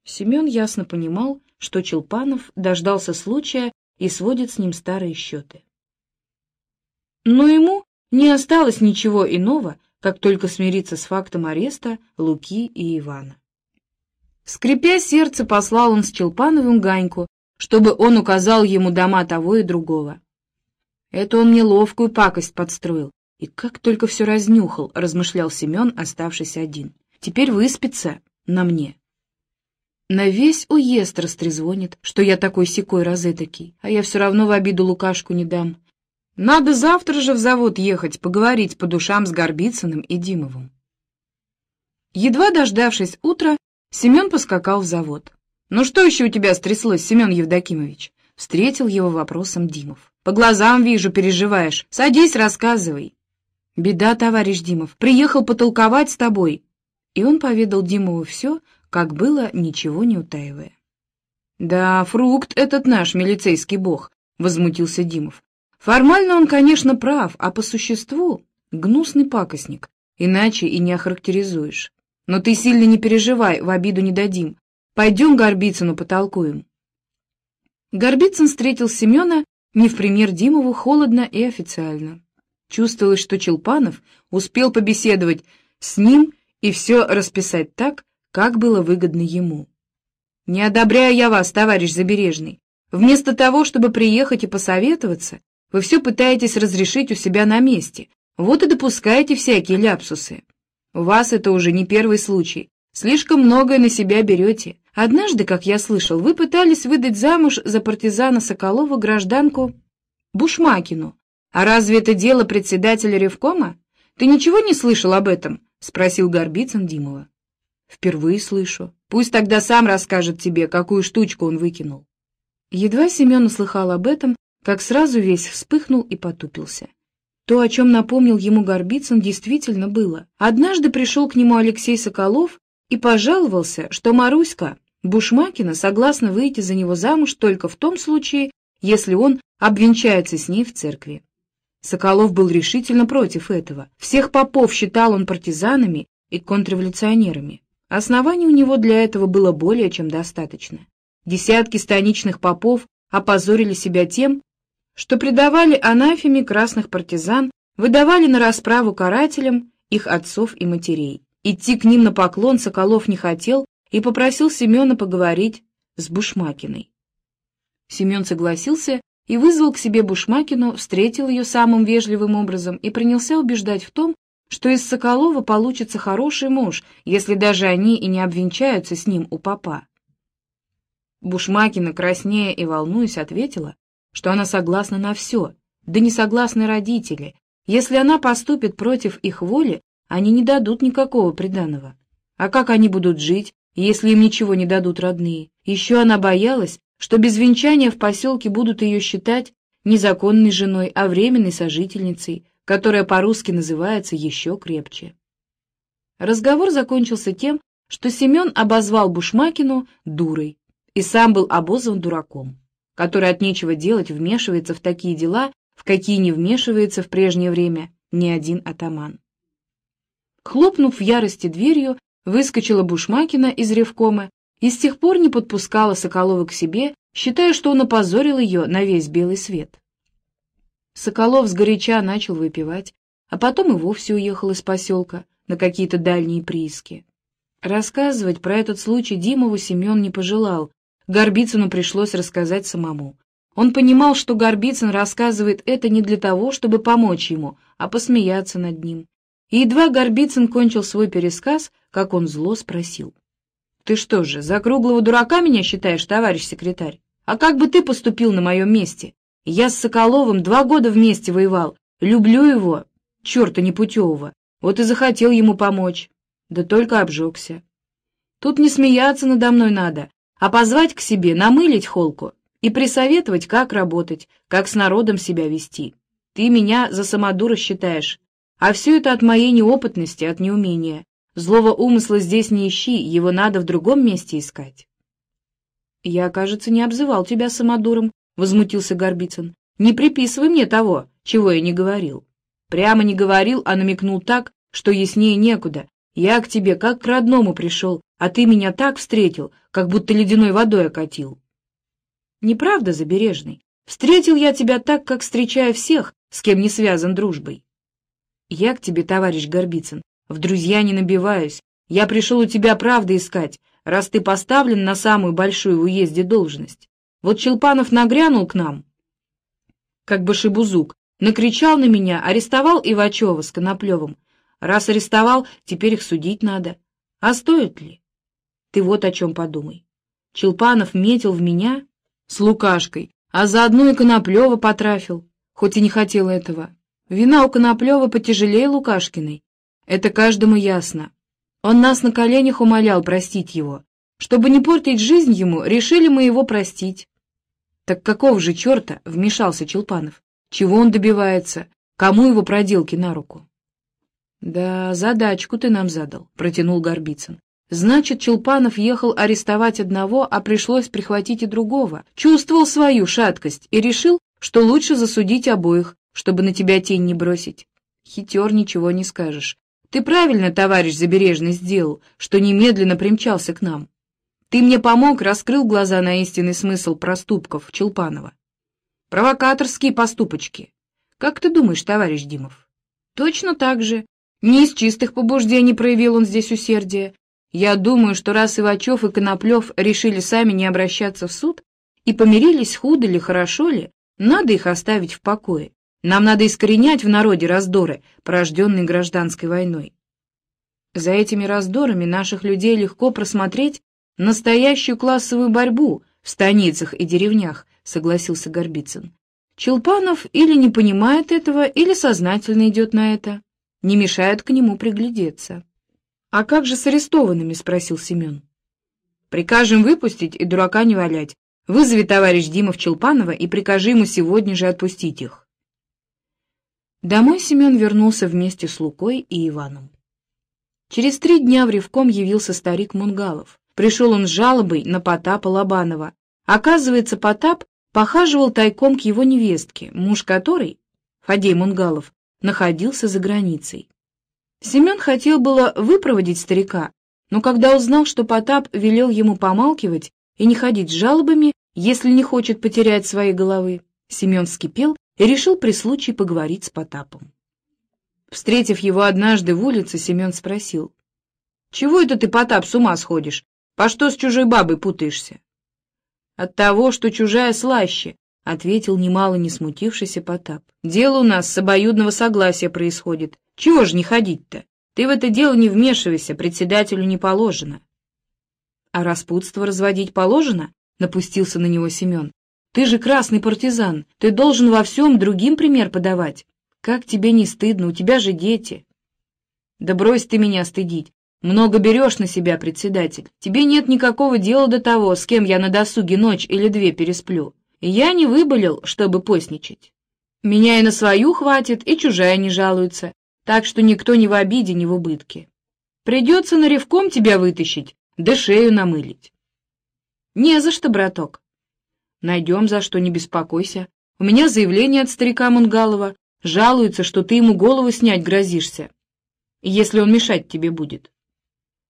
Семен ясно понимал, что Челпанов дождался случая и сводит с ним старые счеты. Но ему не осталось ничего иного, как только смириться с фактом ареста Луки и Ивана. Скрипя сердце, послал он с Челпановым Ганьку, чтобы он указал ему дома того и другого. Это он мне ловкую пакость подстроил, и как только все разнюхал, размышлял Семен, оставшись один. Теперь выспится на мне. На весь уезд растрезвонит, что я такой секой розетокий, а я все равно в обиду Лукашку не дам. Надо завтра же в завод ехать, поговорить по душам с Горбицыным и Димовым. Едва дождавшись утра, Семен поскакал в завод. «Ну что еще у тебя стряслось, Семен Евдокимович?» Встретил его вопросом Димов. «По глазам вижу, переживаешь. Садись, рассказывай». «Беда, товарищ Димов. Приехал потолковать с тобой». И он поведал Димову все, как было, ничего не утаивая. «Да, фрукт этот наш милицейский бог», — возмутился Димов. «Формально он, конечно, прав, а по существу гнусный пакостник, иначе и не охарактеризуешь. Но ты сильно не переживай, в обиду не дадим. Пойдем Горбицыну потолкуем». Горбицын встретил Семена не в пример Димову холодно и официально. Чувствовалось, что Челпанов успел побеседовать с ним и все расписать так, как было выгодно ему. «Не одобряю я вас, товарищ Забережный. Вместо того, чтобы приехать и посоветоваться, вы все пытаетесь разрешить у себя на месте, вот и допускаете всякие ляпсусы. У вас это уже не первый случай. Слишком многое на себя берете. Однажды, как я слышал, вы пытались выдать замуж за партизана Соколова гражданку Бушмакину. А разве это дело председателя Ревкома? Ты ничего не слышал об этом? — спросил Горбицын Димова. Впервые слышу. Пусть тогда сам расскажет тебе, какую штучку он выкинул. Едва Семен услыхал об этом, как сразу весь вспыхнул и потупился. То, о чем напомнил ему Горбицын, действительно было. Однажды пришел к нему Алексей Соколов и пожаловался, что Маруська Бушмакина согласна выйти за него замуж только в том случае, если он обвенчается с ней в церкви. Соколов был решительно против этого. Всех попов считал он партизанами и контрреволюционерами. Оснований у него для этого было более чем достаточно. Десятки станичных попов опозорили себя тем, что предавали анафеме красных партизан, выдавали на расправу карателям их отцов и матерей. Идти к ним на поклон Соколов не хотел и попросил Семена поговорить с Бушмакиной. Семен согласился и вызвал к себе Бушмакину, встретил ее самым вежливым образом и принялся убеждать в том, что из Соколова получится хороший муж, если даже они и не обвенчаются с ним у папа. Бушмакина, краснея и волнуясь, ответила, что она согласна на все, да не согласны родители. Если она поступит против их воли, они не дадут никакого приданого. А как они будут жить, если им ничего не дадут родные? Еще она боялась, что без венчания в поселке будут ее считать незаконной женой, а временной сожительницей, которая по-русски называется еще крепче. Разговор закончился тем, что Семен обозвал Бушмакину дурой и сам был обозван дураком который от нечего делать вмешивается в такие дела, в какие не вмешивается в прежнее время ни один атаман. Хлопнув в ярости дверью, выскочила Бушмакина из ревкома и с тех пор не подпускала Соколова к себе, считая, что он опозорил ее на весь белый свет. Соколов сгоряча начал выпивать, а потом и вовсе уехал из поселка на какие-то дальние прииски. Рассказывать про этот случай Димову Семен не пожелал, Горбицыну пришлось рассказать самому. Он понимал, что Горбицын рассказывает это не для того, чтобы помочь ему, а посмеяться над ним. И едва Горбицын кончил свой пересказ, как он зло спросил. — Ты что же, за круглого дурака меня считаешь, товарищ секретарь? А как бы ты поступил на моем месте? Я с Соколовым два года вместе воевал, люблю его, черта непутевого, вот и захотел ему помочь. Да только обжегся. Тут не смеяться надо мной надо, а позвать к себе, намылить холку и присоветовать, как работать, как с народом себя вести. Ты меня за самодура считаешь, а все это от моей неопытности, от неумения. Злого умысла здесь не ищи, его надо в другом месте искать. Я, кажется, не обзывал тебя самодуром, — возмутился Горбицын. Не приписывай мне того, чего я не говорил. Прямо не говорил, а намекнул так, что яснее некуда. Я к тебе как к родному пришел, а ты меня так встретил, как будто ледяной водой окатил. Неправда, Забережный? Встретил я тебя так, как встречаю всех, с кем не связан дружбой. Я к тебе, товарищ Горбицын, в друзья не набиваюсь. Я пришел у тебя правды искать, раз ты поставлен на самую большую в уезде должность. Вот Челпанов нагрянул к нам, как башибузук, накричал на меня, арестовал Ивачева с Коноплевым. Раз арестовал, теперь их судить надо. А стоит ли? Ты вот о чем подумай. Челпанов метил в меня с Лукашкой, а заодно и Коноплева потрафил, хоть и не хотел этого. Вина у Коноплева потяжелее Лукашкиной. Это каждому ясно. Он нас на коленях умолял простить его. Чтобы не портить жизнь ему, решили мы его простить. Так какого же черта вмешался Челпанов? Чего он добивается? Кому его проделки на руку? — Да, задачку ты нам задал, — протянул Горбицын. Значит, Челпанов ехал арестовать одного, а пришлось прихватить и другого. Чувствовал свою шаткость и решил, что лучше засудить обоих, чтобы на тебя тень не бросить. Хитер ничего не скажешь. Ты правильно, товарищ Забережный, сделал, что немедленно примчался к нам. Ты мне помог, раскрыл глаза на истинный смысл проступков Челпанова. Провокаторские поступочки. Как ты думаешь, товарищ Димов? Точно так же. Не из чистых побуждений проявил он здесь усердие, я думаю, что раз Ивачев и Коноплев решили сами не обращаться в суд и помирились, худо ли, хорошо ли, надо их оставить в покое. Нам надо искоренять в народе раздоры, порожденные гражданской войной. За этими раздорами наших людей легко просмотреть настоящую классовую борьбу в станицах и деревнях, согласился Горбицын. Челпанов или не понимает этого, или сознательно идет на это. Не мешает к нему приглядеться. «А как же с арестованными?» — спросил Семен. «Прикажем выпустить и дурака не валять. Вызови товарищ Димов Челпанова и прикажи ему сегодня же отпустить их». Домой Семен вернулся вместе с Лукой и Иваном. Через три дня в Ревком явился старик Мунгалов. Пришел он с жалобой на Потапа Лобанова. Оказывается, Потап похаживал тайком к его невестке, муж которой, Фадей Мунгалов, находился за границей. Семен хотел было выпроводить старика, Но когда узнал, что Потап велел ему помалкивать и не ходить с жалобами, если не хочет потерять своей головы, Семен вскипел и решил при случае поговорить с Потапом. Встретив его однажды в улице, Семен спросил, «Чего это ты, Потап, с ума сходишь? По что с чужой бабой путаешься?» «От того, что чужая слаще», — ответил немало не смутившийся Потап. «Дело у нас с обоюдного согласия происходит. Чего ж не ходить-то? Ты в это дело не вмешивайся, председателю не положено». «А распутство разводить положено?» — напустился на него Семен. «Ты же красный партизан, ты должен во всем другим пример подавать. Как тебе не стыдно, у тебя же дети». «Да брось ты меня стыдить. Много берешь на себя, председатель. Тебе нет никакого дела до того, с кем я на досуге ночь или две пересплю. Я не выболел, чтобы постничать. Меня и на свою хватит, и чужая не жалуется, так что никто не в обиде, не в убытке. Придется на ревком тебя вытащить, да шею намылить. Не за что, браток. Найдем за что, не беспокойся. У меня заявление от старика Мунгалова. Жалуется, что ты ему голову снять грозишься, если он мешать тебе будет.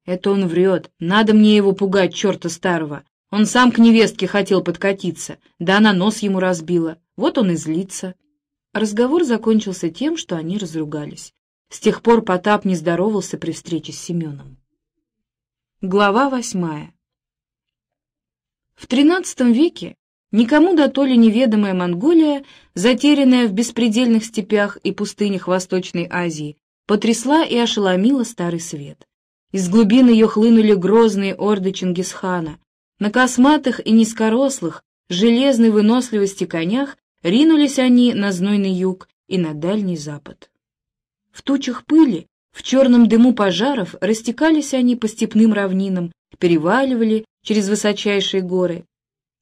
Это он врет. Надо мне его пугать, черта старого. Он сам к невестке хотел подкатиться, да она нос ему разбила. Вот он и злится. Разговор закончился тем, что они разругались. С тех пор Потап не здоровался при встрече с Семеном. Глава восьмая В XIII веке никому до то ли неведомая Монголия, затерянная в беспредельных степях и пустынях Восточной Азии, потрясла и ошеломила Старый Свет. Из глубин ее хлынули грозные орды Чингисхана, на косматых и низкорослых, железной выносливости конях ринулись они на знойный юг и на дальний запад. В тучах пыли, в черном дыму пожаров растекались они по степным равнинам, переваливали через высочайшие горы,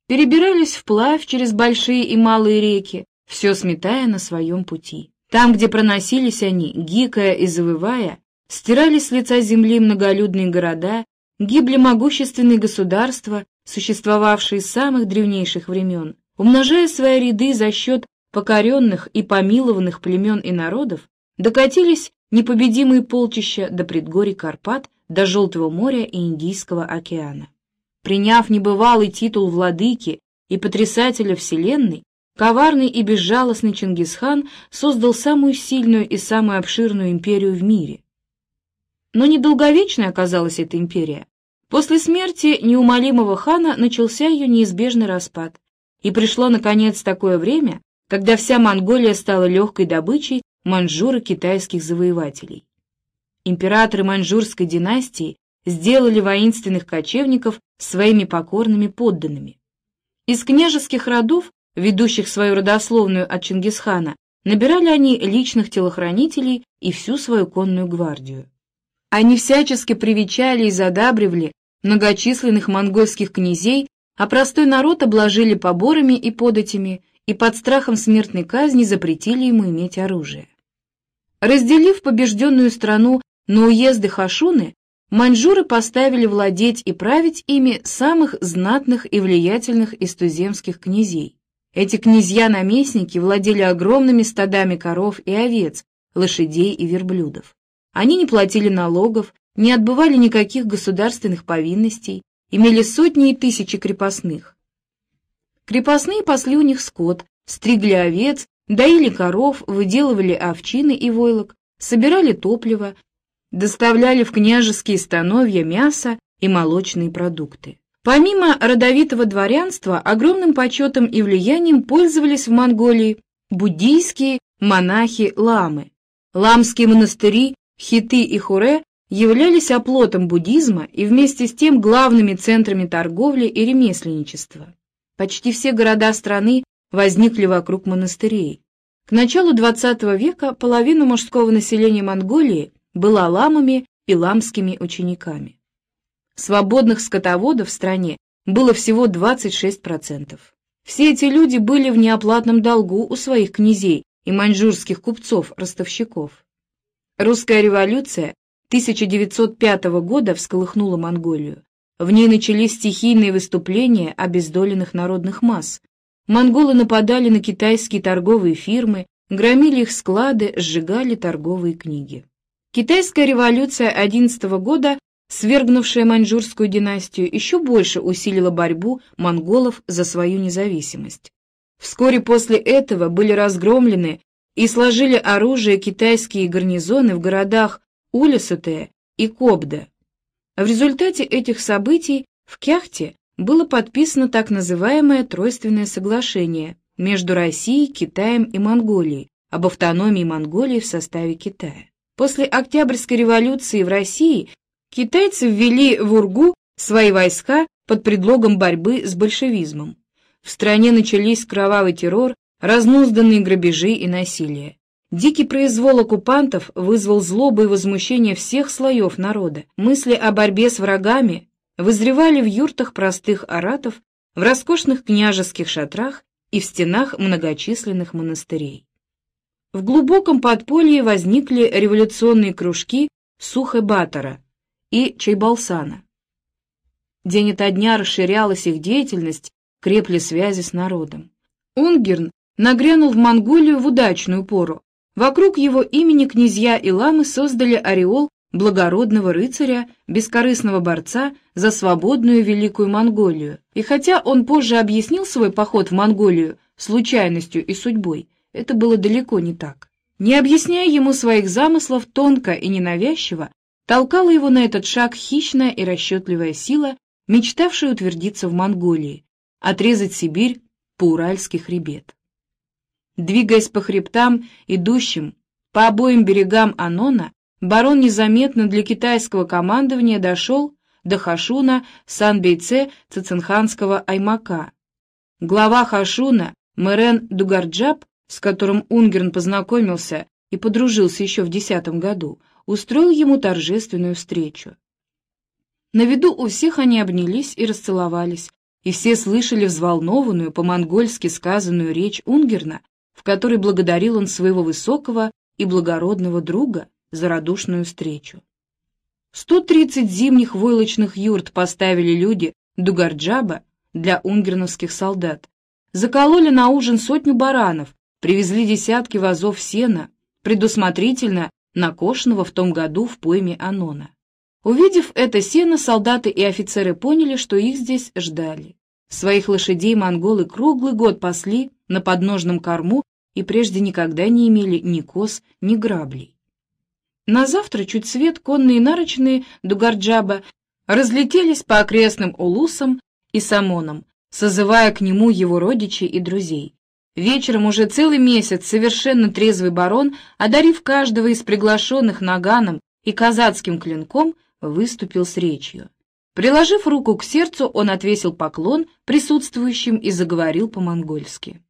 перебирались вплавь через большие и малые реки, все сметая на своем пути. Там, где проносились они, гикая и завывая, стирали с лица земли многолюдные города гибли могущественные государства, существовавшие с самых древнейших времен, умножая свои ряды за счет покоренных и помилованных племен и народов, докатились непобедимые полчища до предгорий Карпат, до Желтого моря и Индийского океана. Приняв небывалый титул владыки и потрясателя Вселенной, коварный и безжалостный Чингисхан создал самую сильную и самую обширную империю в мире. Но недолговечной оказалась эта империя. После смерти неумолимого хана начался ее неизбежный распад, и пришло, наконец, такое время, когда вся Монголия стала легкой добычей маньчжура китайских завоевателей. Императоры маньчжурской династии сделали воинственных кочевников своими покорными подданными. Из княжеских родов, ведущих свою родословную от Чингисхана, набирали они личных телохранителей и всю свою конную гвардию. Они всячески привечали и задабривали многочисленных монгольских князей, а простой народ обложили поборами и податями и под страхом смертной казни запретили ему иметь оружие. Разделив побежденную страну на уезды Хашуны, маньчжуры поставили владеть и править ими самых знатных и влиятельных из туземских князей. Эти князья-наместники владели огромными стадами коров и овец, лошадей и верблюдов. Они не платили налогов, не отбывали никаких государственных повинностей, имели сотни и тысячи крепостных. Крепостные пасли у них скот, стригли овец, доили коров, выделывали овчины и войлок, собирали топливо, доставляли в княжеские становья мясо и молочные продукты. Помимо родовитого дворянства, огромным почетом и влиянием пользовались в Монголии буддийские монахи-ламы. Ламские монастыри Хиты и Хуре являлись оплотом буддизма и вместе с тем главными центрами торговли и ремесленничества. Почти все города страны возникли вокруг монастырей. К началу XX века половина мужского населения Монголии была ламами и ламскими учениками. Свободных скотоводов в стране было всего 26%. Все эти люди были в неоплатном долгу у своих князей и маньчжурских купцов-ростовщиков. Русская революция 1905 года всколыхнула Монголию. В ней начались стихийные выступления обездоленных народных масс. Монголы нападали на китайские торговые фирмы, громили их склады, сжигали торговые книги. Китайская революция 11 года свергнувшая маньчжурскую династию, еще больше усилила борьбу монголов за свою независимость. Вскоре после этого были разгромлены и сложили оружие китайские гарнизоны в городах Улисуте и Кобда. В результате этих событий в Кяхте было подписано так называемое Тройственное соглашение между Россией, Китаем и Монголией об автономии Монголии в составе Китая. После Октябрьской революции в России китайцы ввели в Ургу свои войска под предлогом борьбы с большевизмом. В стране начались кровавый террор, разнузданные грабежи и насилие. Дикий произвол оккупантов вызвал злобу и возмущение всех слоев народа. Мысли о борьбе с врагами вызревали в юртах простых аратов, в роскошных княжеских шатрах и в стенах многочисленных монастырей. В глубоком подполье возникли революционные кружки Сухэ-Батора и Чайбалсана. День ото дня расширялась их деятельность, крепли связи с народом. Унгерн нагрянул в Монголию в удачную пору. Вокруг его имени князья и ламы создали ореол благородного рыцаря, бескорыстного борца за свободную Великую Монголию. И хотя он позже объяснил свой поход в Монголию случайностью и судьбой, это было далеко не так. Не объясняя ему своих замыслов тонко и ненавязчиво, толкала его на этот шаг хищная и расчетливая сила, мечтавшая утвердиться в Монголии, отрезать Сибирь по Уральский хребет. Двигаясь по хребтам, идущим по обоим берегам Анона, барон незаметно для китайского командования дошел до Хашуна Санбейце Цицинханского Аймака. Глава Хашуна Мэрен Дугарджаб с которым Унгерн познакомился и подружился еще в десятом году, устроил ему торжественную встречу. На виду у всех они обнялись и расцеловались, и все слышали взволнованную, по-монгольски сказанную речь Унгерна, в которой благодарил он своего высокого и благородного друга за радушную встречу. Сто тридцать зимних войлочных юрт поставили люди Дугарджаба для унгерновских солдат, закололи на ужин сотню баранов привезли десятки вазов сена, предусмотрительно накошенного в том году в пойме Анона. Увидев это сено, солдаты и офицеры поняли, что их здесь ждали. Своих лошадей монголы круглый год пасли на подножном корму и прежде никогда не имели ни коз, ни граблей. На завтра чуть свет конные нарочные Дугарджаба разлетелись по окрестным улусам и самонам, созывая к нему его родичей и друзей. Вечером уже целый месяц совершенно трезвый барон, одарив каждого из приглашенных наганом и казацким клинком, выступил с речью. Приложив руку к сердцу, он отвесил поклон присутствующим и заговорил по-монгольски.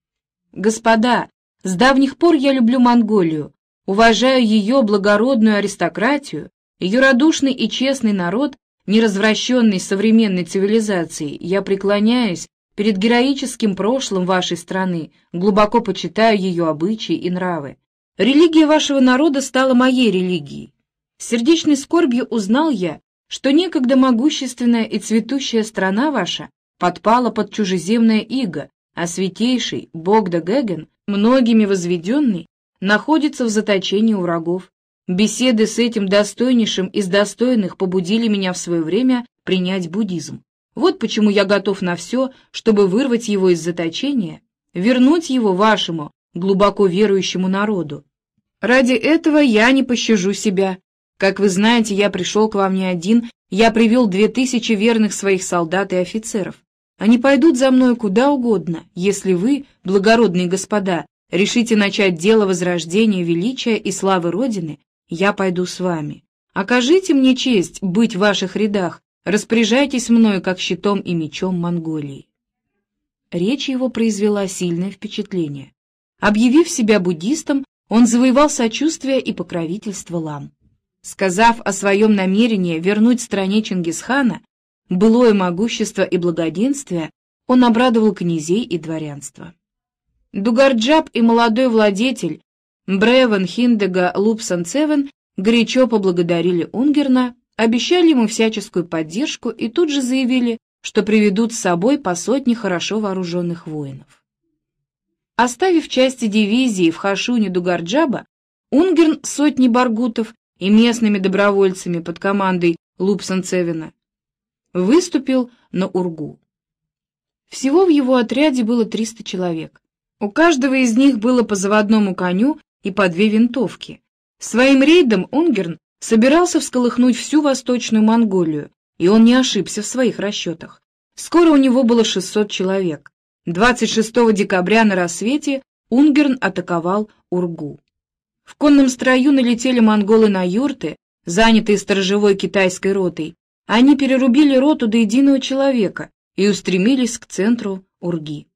«Господа, с давних пор я люблю Монголию, уважаю ее благородную аристократию, ее радушный и честный народ, неразвращенный современной цивилизацией, я преклоняюсь перед героическим прошлым вашей страны, глубоко почитаю ее обычаи и нравы. Религия вашего народа стала моей религией. С сердечной скорбью узнал я, что некогда могущественная и цветущая страна ваша подпала под чужеземное иго, а святейший Богда Геген, многими возведенный, находится в заточении у врагов. Беседы с этим достойнейшим из достойных побудили меня в свое время принять буддизм. Вот почему я готов на все, чтобы вырвать его из заточения, вернуть его вашему, глубоко верующему народу. Ради этого я не пощажу себя. Как вы знаете, я пришел к вам не один, я привел две тысячи верных своих солдат и офицеров. Они пойдут за мной куда угодно, если вы, благородные господа, решите начать дело возрождения величия и славы Родины, я пойду с вами. Окажите мне честь быть в ваших рядах, Распоряжайтесь мною, как щитом и мечом Монголии». Речь его произвела сильное впечатление. Объявив себя буддистом, он завоевал сочувствие и покровительство лам. Сказав о своем намерении вернуть стране Чингисхана былое могущество и благоденствие, он обрадовал князей и дворянство. Дугарджаб и молодой владетель Бревен Хиндега Лупсан-Цевен горячо поблагодарили Унгерна обещали ему всяческую поддержку и тут же заявили, что приведут с собой по сотне хорошо вооруженных воинов. Оставив части дивизии в Хашуне Дугарджаба, Унгерн сотни баргутов и местными добровольцами под командой Лупсанцевина, выступил на Ургу. Всего в его отряде было 300 человек. У каждого из них было по заводному коню и по две винтовки. Своим рейдом Унгерн собирался всколыхнуть всю Восточную Монголию, и он не ошибся в своих расчетах. Скоро у него было 600 человек. 26 декабря на рассвете Унгерн атаковал Ургу. В конном строю налетели монголы на юрты, занятые сторожевой китайской ротой. Они перерубили роту до единого человека и устремились к центру Урги.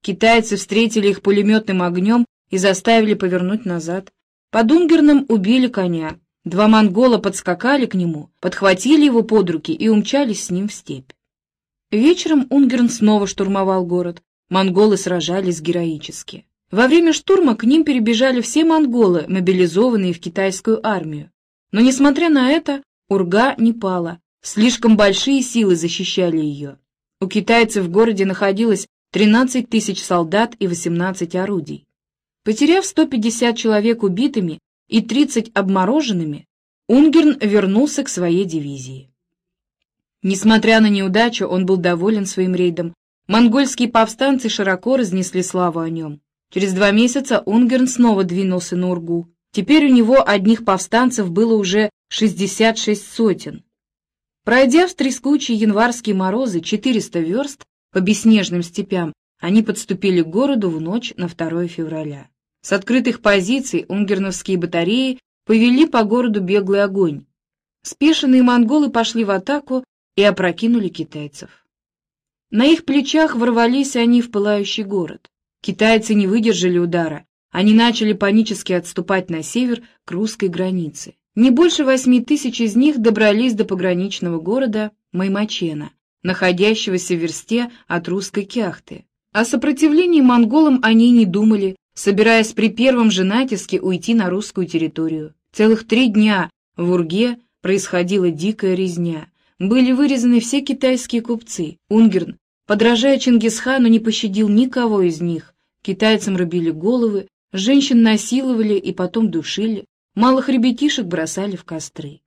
Китайцы встретили их пулеметным огнем и заставили повернуть назад. Под Унгерном убили коня. Два монгола подскакали к нему, подхватили его под руки и умчались с ним в степь. Вечером Унгерн снова штурмовал город. Монголы сражались героически. Во время штурма к ним перебежали все монголы, мобилизованные в китайскую армию. Но, несмотря на это, Урга не пала. Слишком большие силы защищали ее. У китайцев в городе находилось 13 тысяч солдат и 18 орудий. Потеряв 150 человек убитыми и 30 обмороженными, Унгерн вернулся к своей дивизии. Несмотря на неудачу, он был доволен своим рейдом. Монгольские повстанцы широко разнесли славу о нем. Через два месяца Унгерн снова двинулся на Ургу. Теперь у него одних повстанцев было уже 66 сотен. Пройдя в трескучие январские морозы 400 верст по беснежным степям, они подступили к городу в ночь на 2 февраля. С открытых позиций унгерновские батареи повели по городу беглый огонь. Спешенные монголы пошли в атаку и опрокинули китайцев. На их плечах ворвались они в пылающий город. Китайцы не выдержали удара. Они начали панически отступать на север к русской границе. Не больше восьми тысяч из них добрались до пограничного города Маймачена, находящегося в версте от русской Кяхты. О сопротивлении монголам они не думали, собираясь при первом же натиске уйти на русскую территорию. Целых три дня в Урге происходила дикая резня. Были вырезаны все китайские купцы. Унгерн, подражая Чингисхану, не пощадил никого из них, Китайцам рубили головы, женщин насиловали и потом душили, малых ребятишек бросали в костры.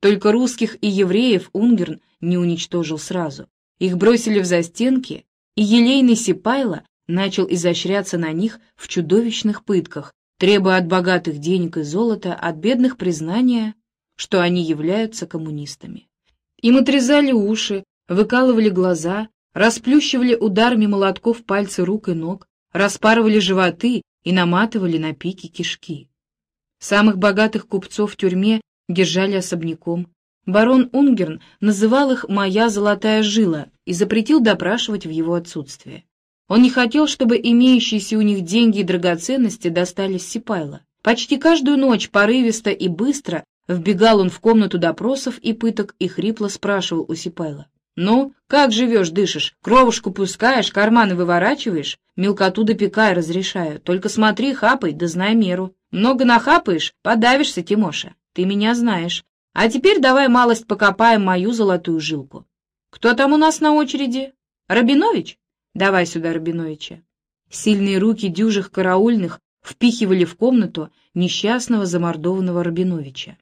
Только русских и евреев Унгерн не уничтожил сразу. Их бросили в застенки, и елейный Сипайло начал изощряться на них в чудовищных пытках, требуя от богатых денег и золота, от бедных признания, что они являются коммунистами. Им отрезали уши, выкалывали глаза, расплющивали ударами молотков пальцы рук и ног, распарывали животы и наматывали на пики кишки. Самых богатых купцов в тюрьме держали особняком. Барон Унгерн называл их «моя золотая жила» и запретил допрашивать в его отсутствие. Он не хотел, чтобы имеющиеся у них деньги и драгоценности достались Сипайло. Почти каждую ночь порывисто и быстро вбегал он в комнату допросов и пыток и хрипло спрашивал у Сипайла. «Ну, как живешь, дышишь? Кровушку пускаешь, карманы выворачиваешь? Мелкоту допекай, разрешаю. Только смотри, хапай, да знай меру. Много нахапаешь, подавишься, Тимоша. Ты меня знаешь. А теперь давай малость покопаем мою золотую жилку. Кто там у нас на очереди? Рабинович? Давай сюда Рабиновича». Сильные руки дюжих караульных впихивали в комнату несчастного замордованного Рабиновича.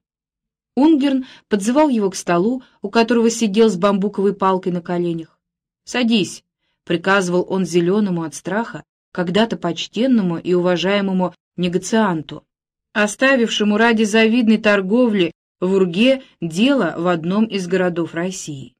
Унгерн подзывал его к столу, у которого сидел с бамбуковой палкой на коленях. «Садись», — приказывал он зеленому от страха, когда-то почтенному и уважаемому негацианту, оставившему ради завидной торговли в Урге дело в одном из городов России.